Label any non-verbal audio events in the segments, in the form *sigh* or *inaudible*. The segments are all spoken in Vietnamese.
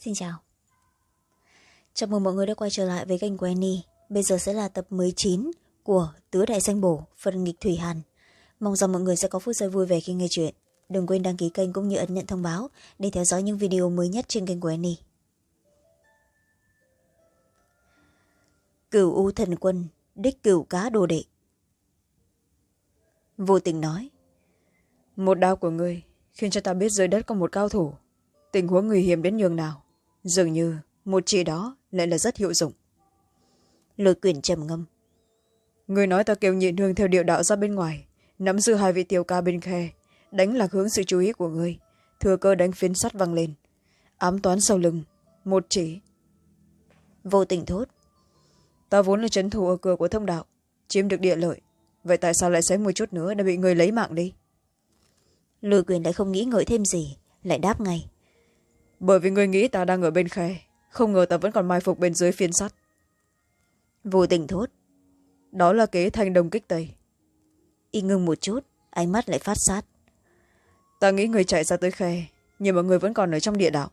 xin chào. Chào mừng mọi người đã quay trở lại với kênh của Annie. Bây giờ sẽ là tập chín của tứ đại danh bổ phần nghịch thủy hàn. Mong rằng mọi người sẽ có phút giây vui vẻ khi nghe chuyện. Đừng quên đăng ký kênh cũng như ấn nhận thông báo để theo dõi những video mới nhất trên kênh của Annie. Cửu u thần quân, đích cửu cá đồ đệ. Vô tình nói, một đao của ngươi khiến cho ta biết dưới đất có một cao thủ. Tình huống nguy hiểm đến nhường nào? Dường như một chỉ đó lại là rất hiệu dụng. Lôi quyền trầm ngâm. Người nói ta kêu nhịn hương theo điệu đạo ra bên ngoài nắm giữ hai vị tiểu ca bên khe đánh lạc hướng sự chú ý của ngươi. Thừa cơ đánh phiến sắt văng lên. Ám toán sau lưng một chỉ. Vô tình thốt. Ta vốn là trấn thủ ở cửa của thông đạo chiếm được địa lợi. Vậy tại sao lại xém một chút nữa đã bị người lấy mạng đi? Lôi quyền lại không nghĩ ngợi thêm gì lại đáp ngay bởi vì người nghĩ ta đang ở bên khe không ngờ ta vẫn còn mai phục bên dưới phiến sắt. Vô tình thốt. Đó là kế thanh đồng kích tây. Y ngưng một chút ánh mắt lại phát sát. Ta nghĩ người chạy ra tới khe nhưng mà người vẫn còn ở trong địa đạo.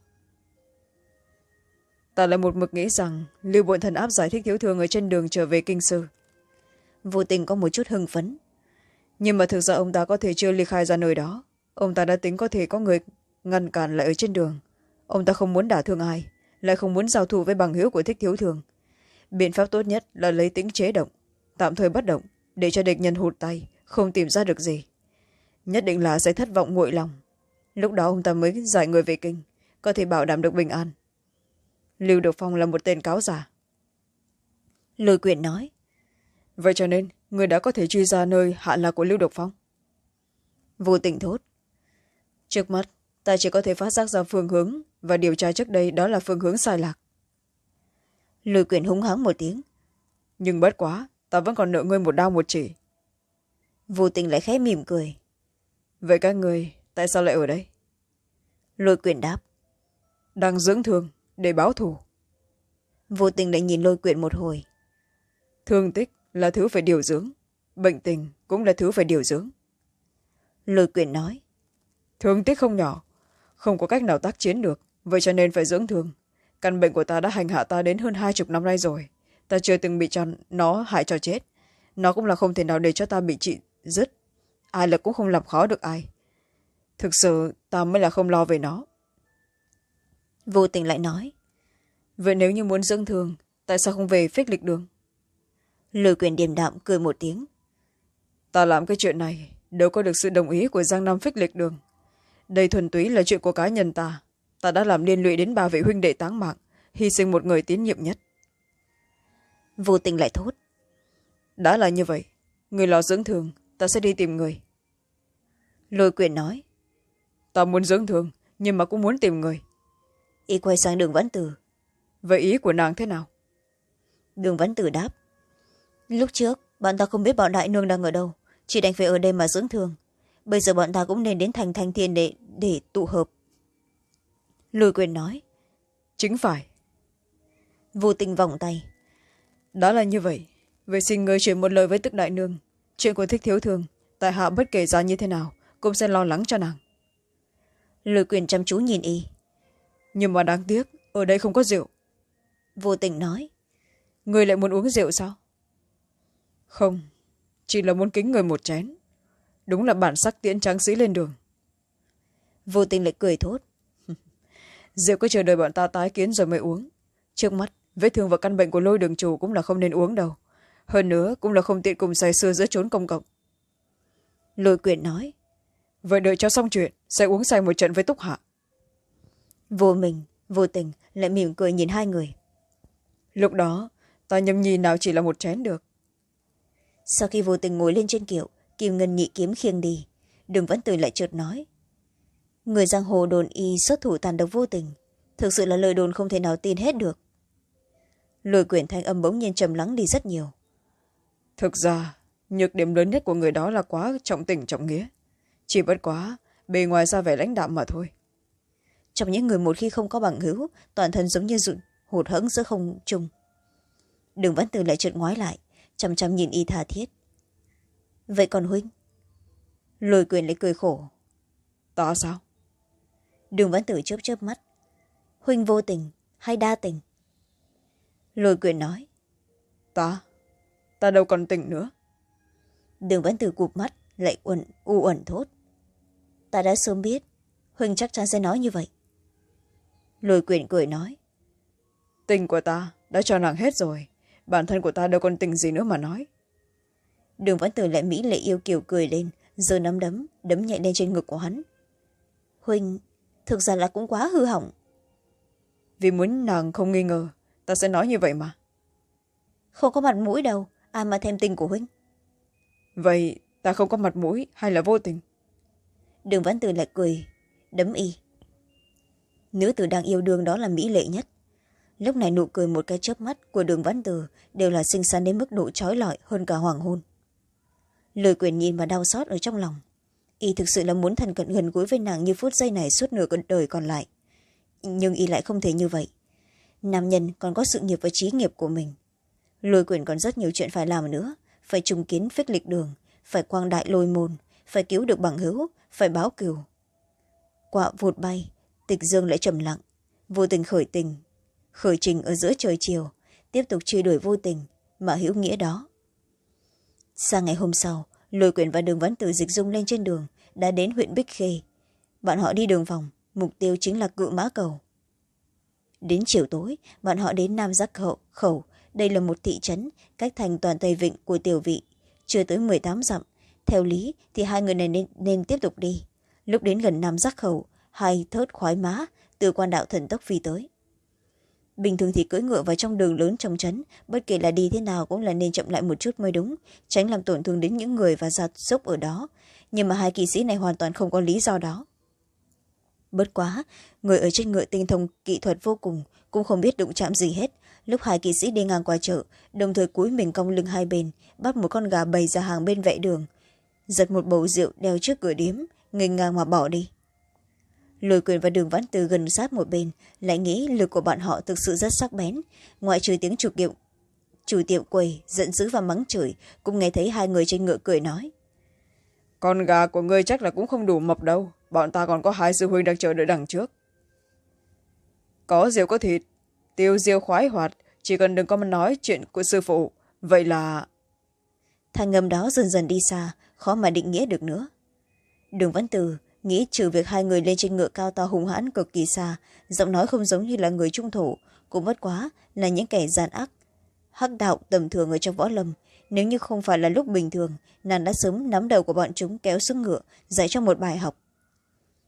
Ta lại một mực nghĩ rằng lưu bội thần áp giải thích thiếu thương ở trên đường trở về kinh sư. Vô tình có một chút hưng phấn. Nhưng mà thực ra ông ta có thể chưa ly khai ra nơi đó. Ông ta đã tính có thể có người ngăn cản lại ở trên đường ông ta không muốn đả thương ai lại không muốn giao thủ với bằng hữu của thích thiếu thường. Biện pháp tốt nhất là lấy tính chế động tạm thời bất động để cho địch nhân hụt tay không tìm ra được gì. Nhất định là sẽ thất vọng nguội lòng. Lúc đó ông ta mới giải người về kinh có thể bảo đảm được bình an. Lưu được phong là một tên cáo giả. Lôi quyện nói vậy cho nên người đã có thể truy ra nơi hạ lạc của lưu độc phong. Vô tình thốt trước mắt ta chỉ có thể phát giác ra phương hướng, và điều tra trước đây đó là phương hướng sai lạc. Lôi Quyền húng hắng một tiếng. Nhưng bất quá, ta vẫn còn nợ ngươi một đau một chỉ. Vô tình lại khẽ mỉm cười. Vậy các người tại sao lại ở đây? Lôi Quyền đáp. Đang dưỡng thương, để báo thù. Vô tình lại nhìn lôi Quyền một hồi. Thương tích là thứ phải điều dưỡng, bệnh tình cũng là thứ phải điều dưỡng. Lôi Quyền nói. Thương tích không nhỏ không có cách nào tác chiến được vậy cho nên phải dưỡng thương. Căn bệnh của ta đã hành hạ ta đến hơn hai chục năm nay rồi. Ta chưa từng bị cho nó hại cho chết. Nó cũng là không thể nào để cho ta bị trị dứt. Ai là cũng không làm khó được ai. Thực sự ta mới là không lo về nó. Vô tình lại nói vậy nếu như muốn dưỡng thương tại sao không về phích lịch đường? Lôi quyền điềm đạm cười một tiếng ta làm cái chuyện này đâu có được sự đồng ý của giang nam phích lịch đường đây thuần túy là chuyện của cá nhân ta. Ta đã làm liên lụy đến ba vị huynh đệ táng mạng hy sinh một người tín nhiệm nhất. Vô tình lại thốt. Đã là như vậy người lo dưỡng thường ta sẽ đi tìm người. Lôi quyền nói. Ta muốn dưỡng thường nhưng mà cũng muốn tìm người. Y quay sang đường vẫn tử vậy ý của nàng thế nào? Đường vẫn tử đáp. Lúc trước bọn ta không biết bọn đại nương đang ở đâu chỉ đành phải ở đây mà dưỡng thương bây giờ bọn ta cũng nên đến thành thanh thiên để để tụ hợp. Lôi quyền nói. Chính phải. Vô tình vòng tay. Đó là như vậy. Vậy xin người chuyển một lời với tức đại nương. Chuyện của thích thiếu thường tại hạ bất kể giá như thế nào cũng sẽ lo lắng cho nàng. Lôi quyền chăm chú nhìn y. Nhưng mà đáng tiếc ở đây không có rượu. Vô tình nói. Người lại muốn uống rượu sao? Không chỉ là muốn kính người một chén đúng là bản sắc tiễn tráng sĩ lên đường. Vô tình lại cười thốt. *laughs* Rượu cứ chờ đợi bọn ta tái kiến rồi mới uống. Trước mắt vết thương và căn bệnh của lôi đường chủ cũng là không nên uống đâu. Hơn nữa cũng là không tiện cùng say sưa giữa trốn công cộng. Lôi quyền nói. Vậy đợi cho xong chuyện sẽ uống say một trận với túc hạ. Vô mình vô tình lại mỉm cười nhìn hai người. Lúc đó ta nhầm nhi nào chỉ là một chén được. Sau khi vô tình ngồi lên trên kiệu kim ngân nhị kiếm khiêng đi. Đường vẫn từ lại chợt nói. Người giang hồ đồn y xuất thủ tàn độc vô tình. Thực sự là lời đồn không thể nào tin hết được. Lôi quyển thanh âm bỗng nhiên trầm lắng đi rất nhiều. Thực ra nhược điểm lớn nhất của người đó là quá trọng tình trọng nghĩa. Chỉ bất quá bề ngoài ra vẻ lãnh đạm mà thôi. Trong những người một khi không có bằng hữu toàn thân giống như rụn hụt hẫng giữa không trung. Đường vẫn từ lại trượt ngoái lại chăm chăm nhìn y tha thiết vậy còn huynh? Lôi quyền lại cười khổ. Ta sao? Đường vẫn tử chớp chớp mắt. Huynh vô tình hay đa tình? Lôi quyền nói. Ta? Ta đâu còn tỉnh nữa. Đường vẫn từ cụp mắt lại uẩn u uẩn thốt. Ta đã sớm biết huynh chắc chắn sẽ nói như vậy. Lôi quyền cười nói. Tình của ta đã cho nàng hết rồi. Bản thân của ta đâu còn tình gì nữa mà nói đường vẫn từ lại mỹ lệ yêu kiều cười lên giờ nắm đấm đấm nhẹ lên trên ngực của hắn. Huynh thực ra là cũng quá hư hỏng. Vì muốn nàng không nghi ngờ ta sẽ nói như vậy mà. Không có mặt mũi đâu ai mà thêm tình của huynh vậy ta không có mặt mũi hay là vô tình? Đường văn từ lại cười đấm y. Nữ tử đang yêu đương đó là mỹ lệ nhất. Lúc này nụ cười một cái chớp mắt của đường văn từ đều là xinh xắn đến mức độ trói lọi hơn cả hoàng hôn lời quyền nhìn và đau xót ở trong lòng. Y thực sự là muốn thân cận gần gũi với nàng như phút giây này suốt nửa đời còn lại. Nhưng y lại không thể như vậy. Nam nhân còn có sự nghiệp và trí nghiệp của mình. Lôi quyền còn rất nhiều chuyện phải làm nữa. Phải trùng kiến, phích lịch đường. Phải quang đại lôi môn. Phải cứu được bằng hữu. Phải báo cừu quạ vụt bay, tịch dương lại trầm lặng. Vô tình khởi tình. Khởi trình ở giữa trời chiều. Tiếp tục truy đuổi vô tình. Mà hữu nghĩa đó sang ngày hôm sau lôi quyền và đường vẫn từ dịch dung lên trên đường đã đến huyện bích khê. Bọn họ đi đường vòng mục tiêu chính là cự mã cầu. Đến chiều tối bọn họ đến nam giác khẩu, khẩu. Đây là một thị trấn cách thành toàn tây vịnh của tiểu vị. Chưa tới m tám dặm theo lý thì hai người này nên, nên tiếp tục đi. Lúc đến gần nam giác khẩu hai thớt khoái má từ quan đạo thần tốc phi tới bình thường thì cưỡi ngựa vào trong đường lớn trong trấn, bất kể là đi thế nào cũng là nên chậm lại một chút mới đúng, tránh làm tổn thương đến những người và giạt dốc ở đó. Nhưng mà hai kỵ sĩ này hoàn toàn không có lý do đó. Bất quá, người ở trên ngựa tinh thông kỹ thuật vô cùng, cũng không biết đụng chạm gì hết. Lúc hai kỵ sĩ đi ngang qua chợ, đồng thời cúi mình cong lưng hai bên, bắt một con gà bày ra hàng bên vệ đường. Giật một bầu rượu đeo trước cửa điếm, nghênh ngang mà bỏ đi lôi quyền và đường vãn từ gần sát một bên lại nghĩ lực của bọn họ thực sự rất sắc bén. Ngoại trừ tiếng chủ kiệu chủ tiệm quầy giận dữ và mắng chửi cũng nghe thấy hai người trên ngựa cười nói. Con gà của ngươi chắc là cũng không đủ mập đâu bọn ta còn có hai sư huynh đang chờ đợi đằng trước. Có rượu có thịt tiêu diêu khoái hoạt chỉ cần đừng có nói chuyện của sư phụ vậy là thanh ngầm đó dần dần đi xa khó mà định nghĩa được nữa. Đường văn từ nghĩ trừ việc hai người lên trên ngựa cao to hùng hãn cực kỳ xa giọng nói không giống như là người trung thổ cũng bất quá là những kẻ gian ác. Hắc đạo tầm thường ở trong võ lâm nếu như không phải là lúc bình thường nàng đã sớm nắm đầu của bọn chúng kéo xuống ngựa dạy cho một bài học.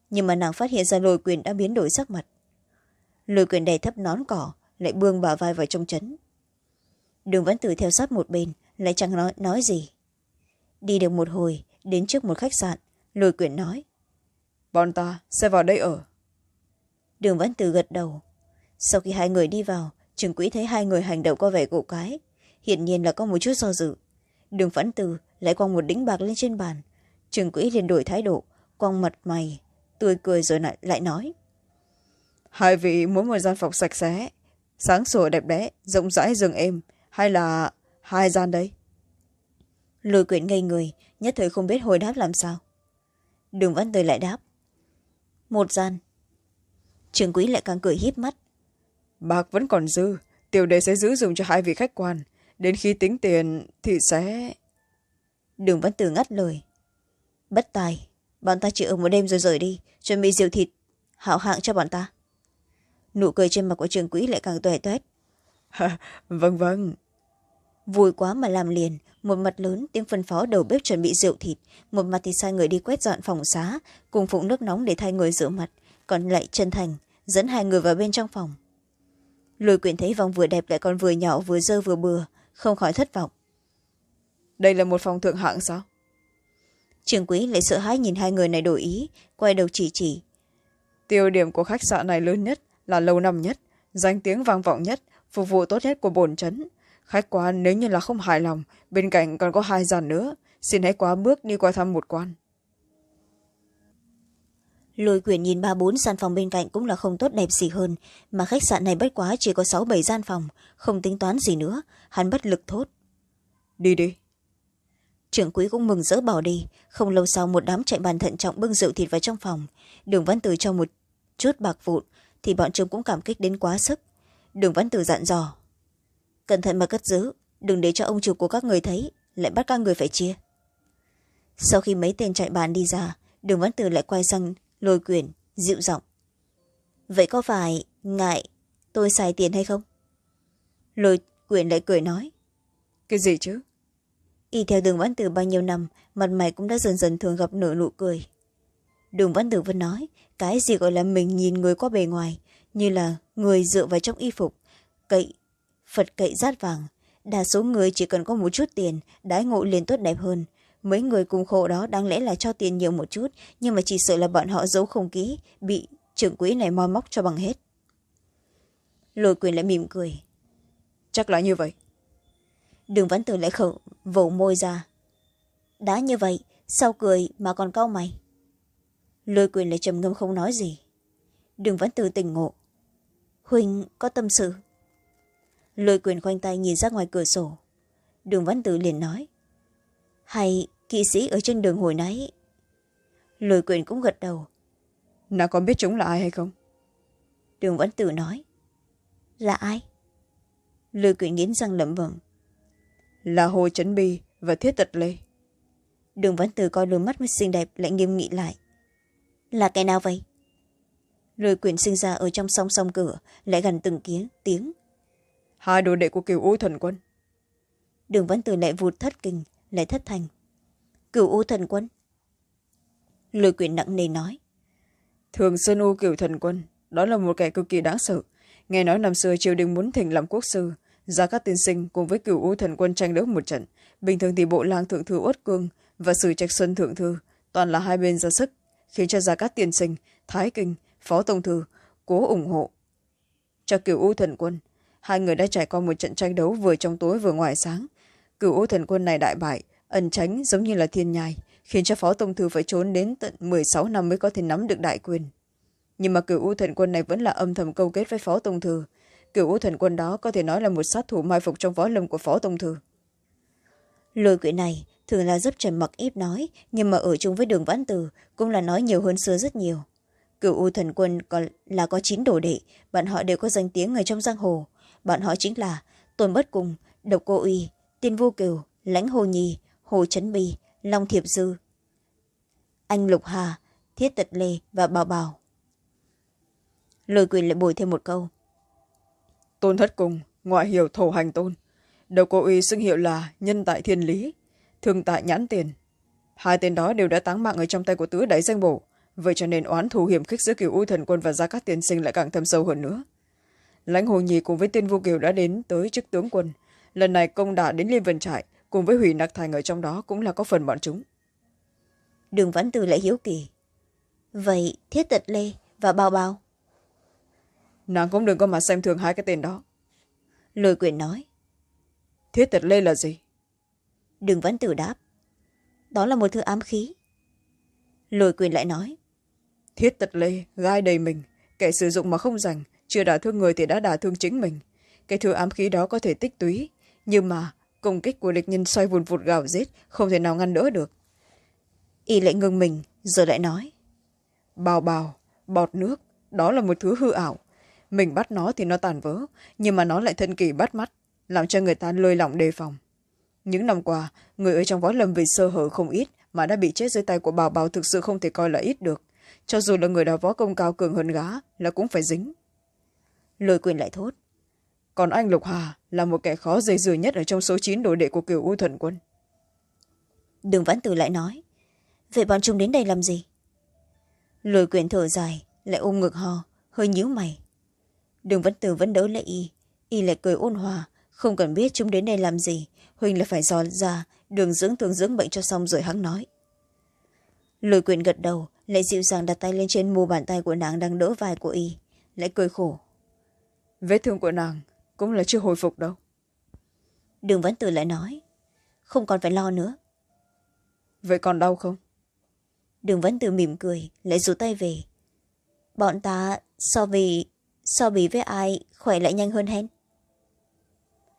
Nhưng mà nàng phát hiện ra lôi quyền đã biến đổi sắc mặt. Lôi quyền đè thấp nón cỏ lại bương bà vai vào trong trấn đường vẫn tử theo sát một bên lại chẳng nói, nói gì. Đi được một hồi đến trước một khách sạn lôi quyền nói bọn ta sẽ vào đây ở. Đường vẫn từ gật đầu. Sau khi hai người đi vào trường quỹ thấy hai người hành động có vẻ cổ cái hiển nhiên là có một chút do dự. Đường phẫn từ lại quăng một đĩnh bạc lên trên bàn. Trường quỹ liền đổi thái độ quăng mặt mày tươi cười rồi lại, lại nói. Hai vị muốn một gian phòng sạch sẽ sáng sủa đẹp đẽ rộng rãi giường êm hay là hai gian đây? Lôi quyển ngây người nhất thời không biết hồi đáp làm sao. Đường văn tươi lại đáp một gian. Trường quý lại càng cười híp mắt. Bạc vẫn còn dư tiểu đệ sẽ giữ dùng cho hai vị khách quan. Đến khi tính tiền thì sẽ đường văn từ ngắt lời. Bất tài bọn ta chỉ ở một đêm rồi rời đi chuẩn bị rượu thịt hảo hạng cho bọn ta. Nụ cười trên mặt của trường quỹ lại càng tuệ toét vâng vâng. Vui quá mà làm liền một mặt lớn tiếng phân phó đầu bếp chuẩn bị rượu thịt. Một mặt thì sai người đi quét dọn phòng xá cùng phụng nước nóng để thay người rửa mặt. Còn lại chân thành dẫn hai người vào bên trong phòng. Lôi quyển thấy vòng vừa đẹp lại còn vừa nhỏ vừa dơ vừa bừa không khỏi thất vọng. Đây là một phòng thượng hạng sao? Trường quý lại sợ hãi nhìn hai người này đổi ý quay đầu chỉ chỉ. Tiêu điểm của khách sạn này lớn nhất là lâu năm nhất danh tiếng vang vọng nhất phục vụ tốt nhất của bồn trấn khách quan nếu như là không hài lòng bên cạnh còn có hai gian nữa. Xin hãy quá bước đi qua thăm một quan. Lôi quyển nhìn ba bốn gian phòng bên cạnh cũng là không tốt đẹp gì hơn mà khách sạn này bất quá chỉ có sáu bảy gian phòng không tính toán gì nữa. Hắn bất lực thốt. Đi đi. Trưởng quý cũng mừng rỡ bỏ đi. Không lâu sau một đám chạy bàn thận trọng bưng rượu thịt vào trong phòng. Đường văn từ cho một chút bạc vụn thì bọn chúng cũng cảm kích đến quá sức. Đường văn tử dặn dò cẩn thận mà cất giữ đừng để cho ông chủ của các người thấy lại bắt các người phải chia. Sau khi mấy tên chạy bàn đi ra đường văn tử lại quay sang lôi quyền dịu giọng. Vậy có phải ngại tôi xài tiền hay không? Lôi quyền lại cười nói. Cái gì chứ? Y theo đường văn tử bao nhiêu năm mặt mày cũng đã dần dần thường gặp nửa nụ cười. Đường văn tử vẫn nói cái gì gọi là mình nhìn người qua bề ngoài như là người dựa vào trong y phục cậy phật cậy rát vàng. Đa số người chỉ cần có một chút tiền, đái ngộ liền tốt đẹp hơn. Mấy người cùng khổ đó đáng lẽ là cho tiền nhiều một chút, nhưng mà chỉ sợ là bọn họ giấu không kỹ, bị trưởng quỹ này moi móc cho bằng hết. Lôi quyền lại mỉm cười. Chắc là như vậy. Đường văn tử lại khẩu vẩu môi ra. Đã như vậy, sao cười mà còn cau mày? Lôi quyền lại trầm ngâm không nói gì. Đường văn tử tỉnh ngộ. Huynh có tâm sự lôi quyền khoanh tay nhìn ra ngoài cửa sổ. Đường văn tử liền nói hay kỵ sĩ ở trên đường hồi nãy? Lôi quyền cũng gật đầu nào có biết chúng là ai hay không? Đường văn tử nói là ai? Lôi quyền nghiến răng lẩm bẩm là hồ trấn bi và thiết tật lê. Đường văn tử coi đôi mắt mới xinh đẹp lại nghiêm nghị lại là cái nào vậy? Lôi quyền sinh ra ở trong song song cửa lại gần từng tiếng tiếng hai đồ đệ của kiều u thần quân. Đường văn tử lại vụt thất kinh lại thất thành. Cửu u thần quân. Lôi quyền nặng nề nói. Thường sơn u cửu thần quân đó là một kẻ cực kỳ đáng sợ. Nghe nói năm xưa triều đình muốn thỉnh làm quốc sư ra các tiên sinh cùng với cửu u thần quân tranh đấu một trận. Bình thường thì bộ lang thượng thư uất cương và sử trạch xuân thượng thư toàn là hai bên ra sức khiến cho gia cát tiên sinh thái kinh phó tông thư cố ủng hộ cho cửu u thần quân hai người đã trải qua một trận tranh đấu vừa trong tối vừa ngoài sáng. Cựu ô thần quân này đại bại, ẩn tránh giống như là thiên nhai, khiến cho phó tông thư phải trốn đến tận m sáu năm mới có thể nắm được đại quyền. Nhưng mà cựu u thần quân này vẫn là âm thầm câu kết với phó tông thư. Cựu u thần quân đó có thể nói là một sát thủ mai phục trong võ lâm của phó tông thư. Lôi quỷ này thường là rất trầm mặc ít nói, nhưng mà ở chung với đường vãn từ cũng là nói nhiều hơn xưa rất nhiều. Cựu u thần quân còn là có chín đồ đệ, bọn họ đều có danh tiếng người trong giang hồ bọn họ chính là tôn bất cùng độc cô uy, tiên vô kiều, lãnh hồ nhi hồ trấn bì long thiệp dư. Anh lục hà, thiết tật lê và bảo bảo. Lôi quyền lại bồi thêm một câu. Tôn thất cùng ngoại hiệu thổ hành tôn. Đầu cô uy xưng hiệu là nhân tại thiên lý, thường tại nhãn tiền. Hai tên đó đều đã táng mạng ở trong tay của tứ đại danh bổ. Vậy cho nên oán thù hiểm khích giữa kiều u thần quân và gia các tiên sinh lại càng thâm sâu hơn nữa lãnh hồ nhì cùng với tiên vô kiều đã đến tới chức tướng quân. Lần này công đả đến liên vân trại cùng với hủy nặc thành ở trong đó cũng là có phần bọn chúng. Đường văn từ lại hiếu kỳ. Vậy thiết tật lê và bao bao? Nàng cũng đừng có mà xem thường hai cái tên đó. Lôi quyền nói. Thiết tật lê là gì? Đường văn tử đáp. Đó là một thứ ám khí. Lôi quyền lại nói. Thiết tật lê gai đầy mình kẻ sử dụng mà không dành chưa đả thương người thì đã đả thương chính mình. Cái thứ ám khí đó có thể tích túy, nhưng mà công kích của địch nhân xoay vùn vụt gào rít, không thể nào ngăn đỡ được. Y lại ngưng mình, rồi lại nói bào bào bọt nước, đó là một thứ hư ảo. Mình bắt nó thì nó tàn vỡ, nhưng mà nó lại thân kỳ bắt mắt, làm cho người ta lơi lỏng đề phòng. Những năm qua, người ở trong võ lâm vì sơ hở không ít mà đã bị chết dưới tay của bào bào thực sự không thể coi là ít được. Cho dù là người đó võ công cao cường hơn gá là cũng phải dính lôi quyền lại thốt. Còn anh lục hà là một kẻ khó dây dưa nhất ở trong số chín đội đệ của kiều u thần quân. Đường vãn tử lại nói vậy bọn chúng đến đây làm gì? Lôi quyền thở dài lại ôm ngực ho hơi nhíu mày. Đường vãn tử vẫn đỡ lại y y lại cười ôn hòa không cần biết chúng đến đây làm gì huỳnh là phải dò ra đường dưỡng thường dưỡng bệnh cho xong rồi hắn nói. Lôi quyền gật đầu lại dịu dàng đặt tay lên trên mu bàn tay của nàng đang đỡ vai của y lại cười khổ vết thương của nàng cũng là chưa hồi phục đâu. Đường vẫn tử lại nói không còn phải lo nữa. Vậy còn đau không? Đường vẫn tử mỉm cười lại rút tay về. Bọn ta so vì so bì với ai khỏe lại nhanh hơn hen.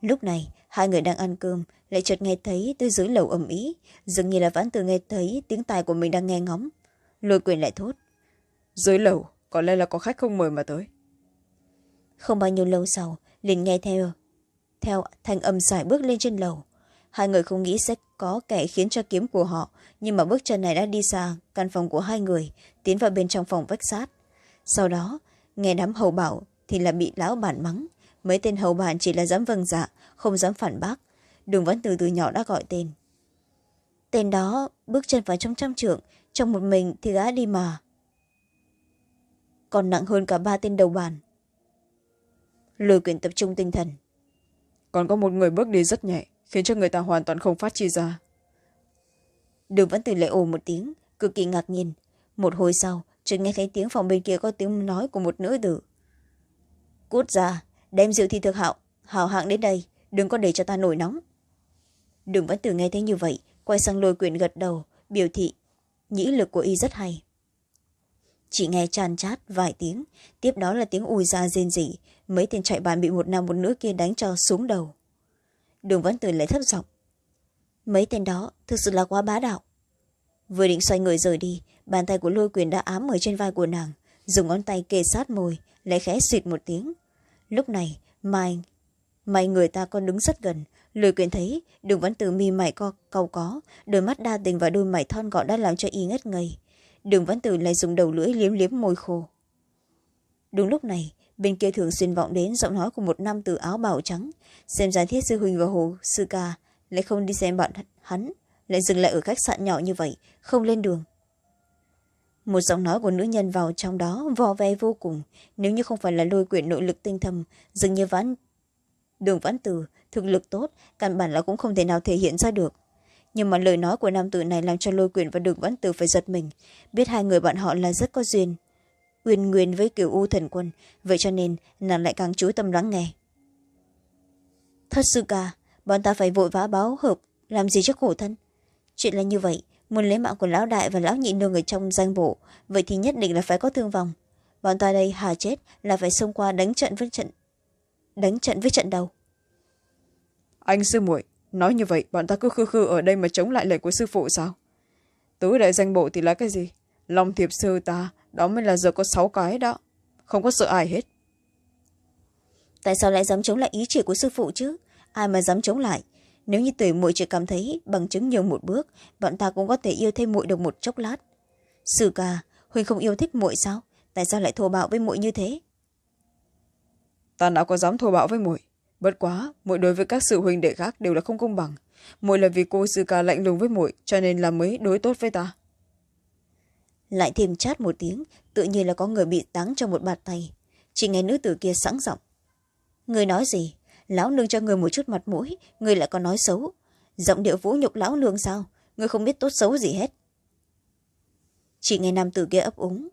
Lúc này hai người đang ăn cơm lại chợt nghe thấy từ dưới lầu ầm ĩ dường như là vãn từ nghe thấy tiếng tài của mình đang nghe ngóng. Lôi quyền lại thốt. Dưới lầu có lẽ là có khách không mời mà tới không bao nhiêu lâu sau, liền nghe theo theo thanh âm sải bước lên trên lầu. Hai người không nghĩ sẽ có kẻ khiến cho kiếm của họ, nhưng mà bước chân này đã đi xa, căn phòng của hai người tiến vào bên trong phòng vách sát. Sau đó, nghe đám hầu bảo thì là bị lão bản mắng. Mấy tên hầu bản chỉ là dám vâng dạ không dám phản bác. Đường vẫn từ từ nhỏ đã gọi tên. Tên đó bước chân vào trong trăm trượng, trong một mình thì gã đi mà. Còn nặng hơn cả ba tên đầu bàn lôi quyển tập trung tinh thần. Còn có một người bước đi rất nhẹ khiến cho người ta hoàn toàn không phát chi ra. Đường vẫn từ lại ồ một tiếng cực kỳ ngạc nhiên. Một hồi sau chợt nghe thấy tiếng phòng bên kia có tiếng nói của một nữ tử. Cút ra đem rượu thi thực hạo hào hạng đến đây đừng có để cho ta nổi nóng. Đường vẫn từ nghe thấy như vậy quay sang lôi quyền gật đầu biểu thị nhĩ lực của y rất hay. Chỉ nghe tràn chát vài tiếng tiếp đó là tiếng ùi ra rên rỉ mấy tên chạy bàn bị một nam một nữ kia đánh cho xuống đầu. Đường Văn từ lại thấp giọng. Mấy tên đó thực sự là quá bá đạo. Vừa định xoay người rời đi, bàn tay của lôi quyền đã ám ở trên vai của nàng, dùng ngón tay kề sát môi, lại khẽ xịt một tiếng. Lúc này, mai may người ta còn đứng rất gần. Lôi quyền thấy đường Văn từ mi mày co, cau có, đôi mắt đa tình và đôi mày thon gọn đã làm cho y ngất ngây. Đường Văn từ lại dùng đầu lưỡi liếm liếm môi khô. Đúng lúc này bên kia thường xuyên vọng đến giọng nói của một nam tử áo bảo trắng. Xem ra thiết sư huỳnh và hồ sư ca lại không đi xem bạn hắn, lại dừng lại ở khách sạn nhỏ như vậy, không lên đường. Một giọng nói của nữ nhân vào trong đó vò ve vô cùng. Nếu như không phải là lôi quyển nội lực tinh thầm, dường như vãn, đường vãn từ, thực lực tốt, căn bản là cũng không thể nào thể hiện ra được. Nhưng mà lời nói của nam tử này làm cho lôi quyển và đường vãn từ phải giật mình. Biết hai người bạn họ là rất có duyên uyên nguyên với kiểu u thần quân. Vậy cho nên, nàng lại càng chú tâm lắng nghe. Thật sự cả, bọn ta phải vội vã báo hợp, làm gì cho khổ thân? Chuyện là như vậy, muốn lấy mạng của lão đại và lão nhị nương ở trong danh bộ, vậy thì nhất định là phải có thương vong. Bọn ta đây hà chết là phải xông qua đánh trận với trận, đánh trận với trận đầu. Anh sư muội, nói như vậy, bọn ta cứ khư khư ở đây mà chống lại lời của sư phụ sao? Tứ đại danh bộ thì là cái gì? Long thiệp sư ta đó mới là giờ có sáu cái đó. Không có sợ ai hết. Tại sao lại dám chống lại ý chỉ của sư phụ chứ? Ai mà dám chống lại? Nếu như tuổi muội chỉ cảm thấy bằng chứng nhiều một bước bọn ta cũng có thể yêu thêm muội được một chốc lát. Sư ca huynh không yêu thích muội sao? Tại sao lại thô bạo với muội như thế? Ta nào có dám thô bạo với muội? Bất quá muội đối với các sự huynh đệ khác đều là không công bằng. Muội là vì cô sư ca lạnh lùng với muội cho nên là mới đối tốt với ta lại thêm chát một tiếng tự nhiên là có người bị táng cho một bạt tay. Chỉ nghe nữ tử kia sẵn giọng. Người nói gì? Lão nương cho người một chút mặt mũi người lại còn nói xấu. Giọng điệu vũ nhục lão nương sao? Người không biết tốt xấu gì hết. Chỉ nghe nam tử kia ấp úng.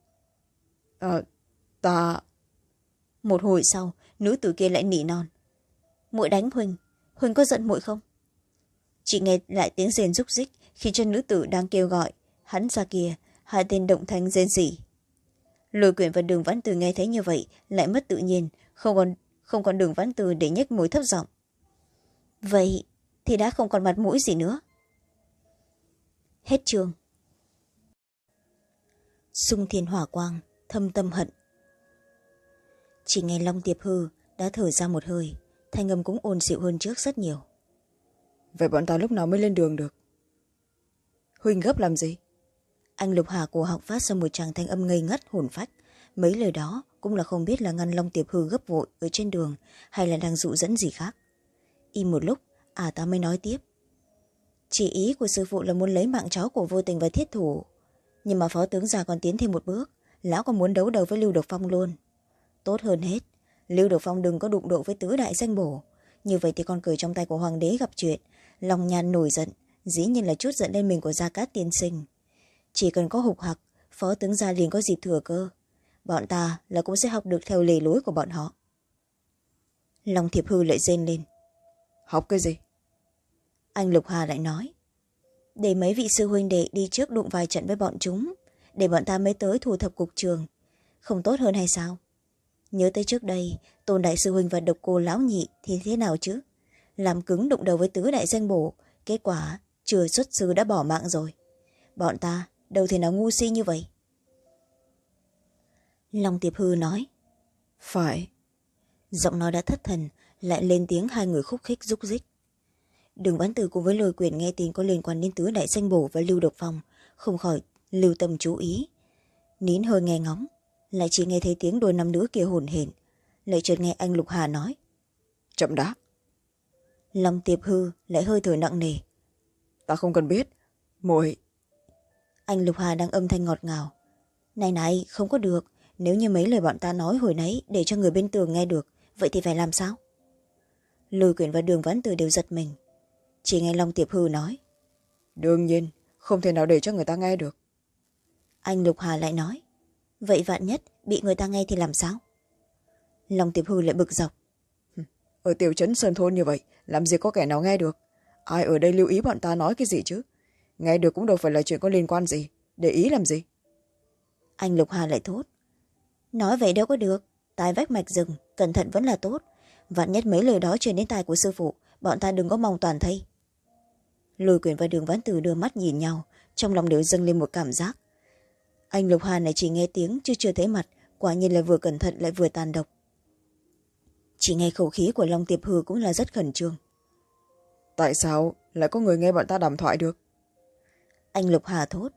À, ta một hồi sau nữ tử kia lại nỉ non. Muội đánh huỳnh. Huỳnh có giận muội không? Chị nghe lại tiếng rền rúc rích khi cho nữ tử đang kêu gọi. Hắn ra kia hai tên động thanh rên rỉ. Lôi quyển và đường vãn từ nghe thấy như vậy, lại mất tự nhiên, không còn không còn đường vãn từ để nhếch mối thấp giọng. Vậy thì đã không còn mặt mũi gì nữa. Hết chương. Sung thiên hỏa quang, thâm tâm hận. Chỉ nghe long tiệp hư đã thở ra một hơi, thanh âm cũng ồn dịu hơn trước rất nhiều. Vậy bọn ta lúc nào mới lên đường được? Huynh gấp làm gì? Anh lục hà cổ họng phát ra một tràng thanh âm ngây ngất, hồn phách. Mấy lời đó cũng là không biết là ngăn long tiệp hư gấp vội ở trên đường hay là đang dụ dẫn gì khác. Im một lúc à ta mới nói tiếp. Chỉ ý của sư phụ là muốn lấy mạng cháu của vô tình và thiết thủ. Nhưng mà phó tướng già còn tiến thêm một bước, lão còn muốn đấu đầu với lưu độc phong luôn. Tốt hơn hết, lưu độc phong đừng có đụng độ với tứ đại danh bổ. Như vậy thì con cười trong tay của hoàng đế gặp chuyện, lòng nhàn nổi giận, dĩ nhiên là chút giận lên mình của gia cát tiên sinh chỉ cần có hục hặc phó tướng gia liền có dịp thừa cơ. Bọn ta là cũng sẽ học được theo lề lối của bọn họ. Lòng thiệp hư lại rên lên. Học cái gì? Anh lục hà lại nói. Để mấy vị sư huynh đệ đi trước đụng vài trận với bọn chúng để bọn ta mới tới thu thập cục trường. Không tốt hơn hay sao? Nhớ tới trước đây tôn đại sư huynh và độc cô lão nhị thì thế nào chứ? Làm cứng đụng đầu với tứ đại danh bổ kết quả chưa xuất sư đã bỏ mạng rồi. Bọn ta đâu thể nào ngu si như vậy? Long tiệp hư nói. Phải. Giọng nói đã thất thần lại lên tiếng hai người khúc khích rúc rích. Đường bán từ cùng với lôi quyền nghe tin có liên quan đến tứ đại xanh bổ và lưu độc phong không khỏi lưu tâm chú ý. Nín hơi nghe ngóng lại chỉ nghe thấy tiếng đôi năm đứa kia hồn hển lại chợt nghe anh lục hà nói. Chậm đã. Lòng tiệp hư lại hơi thở nặng nề. Ta không cần biết. Muội anh lục hà đang âm thanh ngọt ngào. Này này không có được. Nếu như mấy lời bọn ta nói hồi nãy để cho người bên tường nghe được vậy thì phải làm sao? Lôi quyển và đường vãn từ đều giật mình. Chỉ nghe long tiệp hư nói. Đương nhiên không thể nào để cho người ta nghe được. Anh lục hà lại nói. Vậy vạn nhất bị người ta nghe thì làm sao? Long tiệp hư lại bực dọc. Ở tiểu trấn sơn thôn như vậy làm gì có kẻ nào nghe được? Ai ở đây lưu ý bọn ta nói cái gì chứ nghe được cũng đâu phải là chuyện có liên quan gì. Để ý làm gì? Anh lục hà lại thốt. Nói vậy đâu có được. Tai vách mạch rừng cẩn thận vẫn là tốt. Vạn nhất mấy lời đó truyền đến tai của sư phụ bọn ta đừng có mong toàn thây. Lôi quyền và đường vãn từ đưa mắt nhìn nhau trong lòng đều dâng lên một cảm giác. Anh lục hà này chỉ nghe tiếng chứ chưa thấy mặt quả nhiên là vừa cẩn thận lại vừa tàn độc. Chỉ nghe khẩu khí của long tiệp hư cũng là rất khẩn trương. Tại sao lại có người nghe bọn ta đàm thoại được anh lục hà thốt.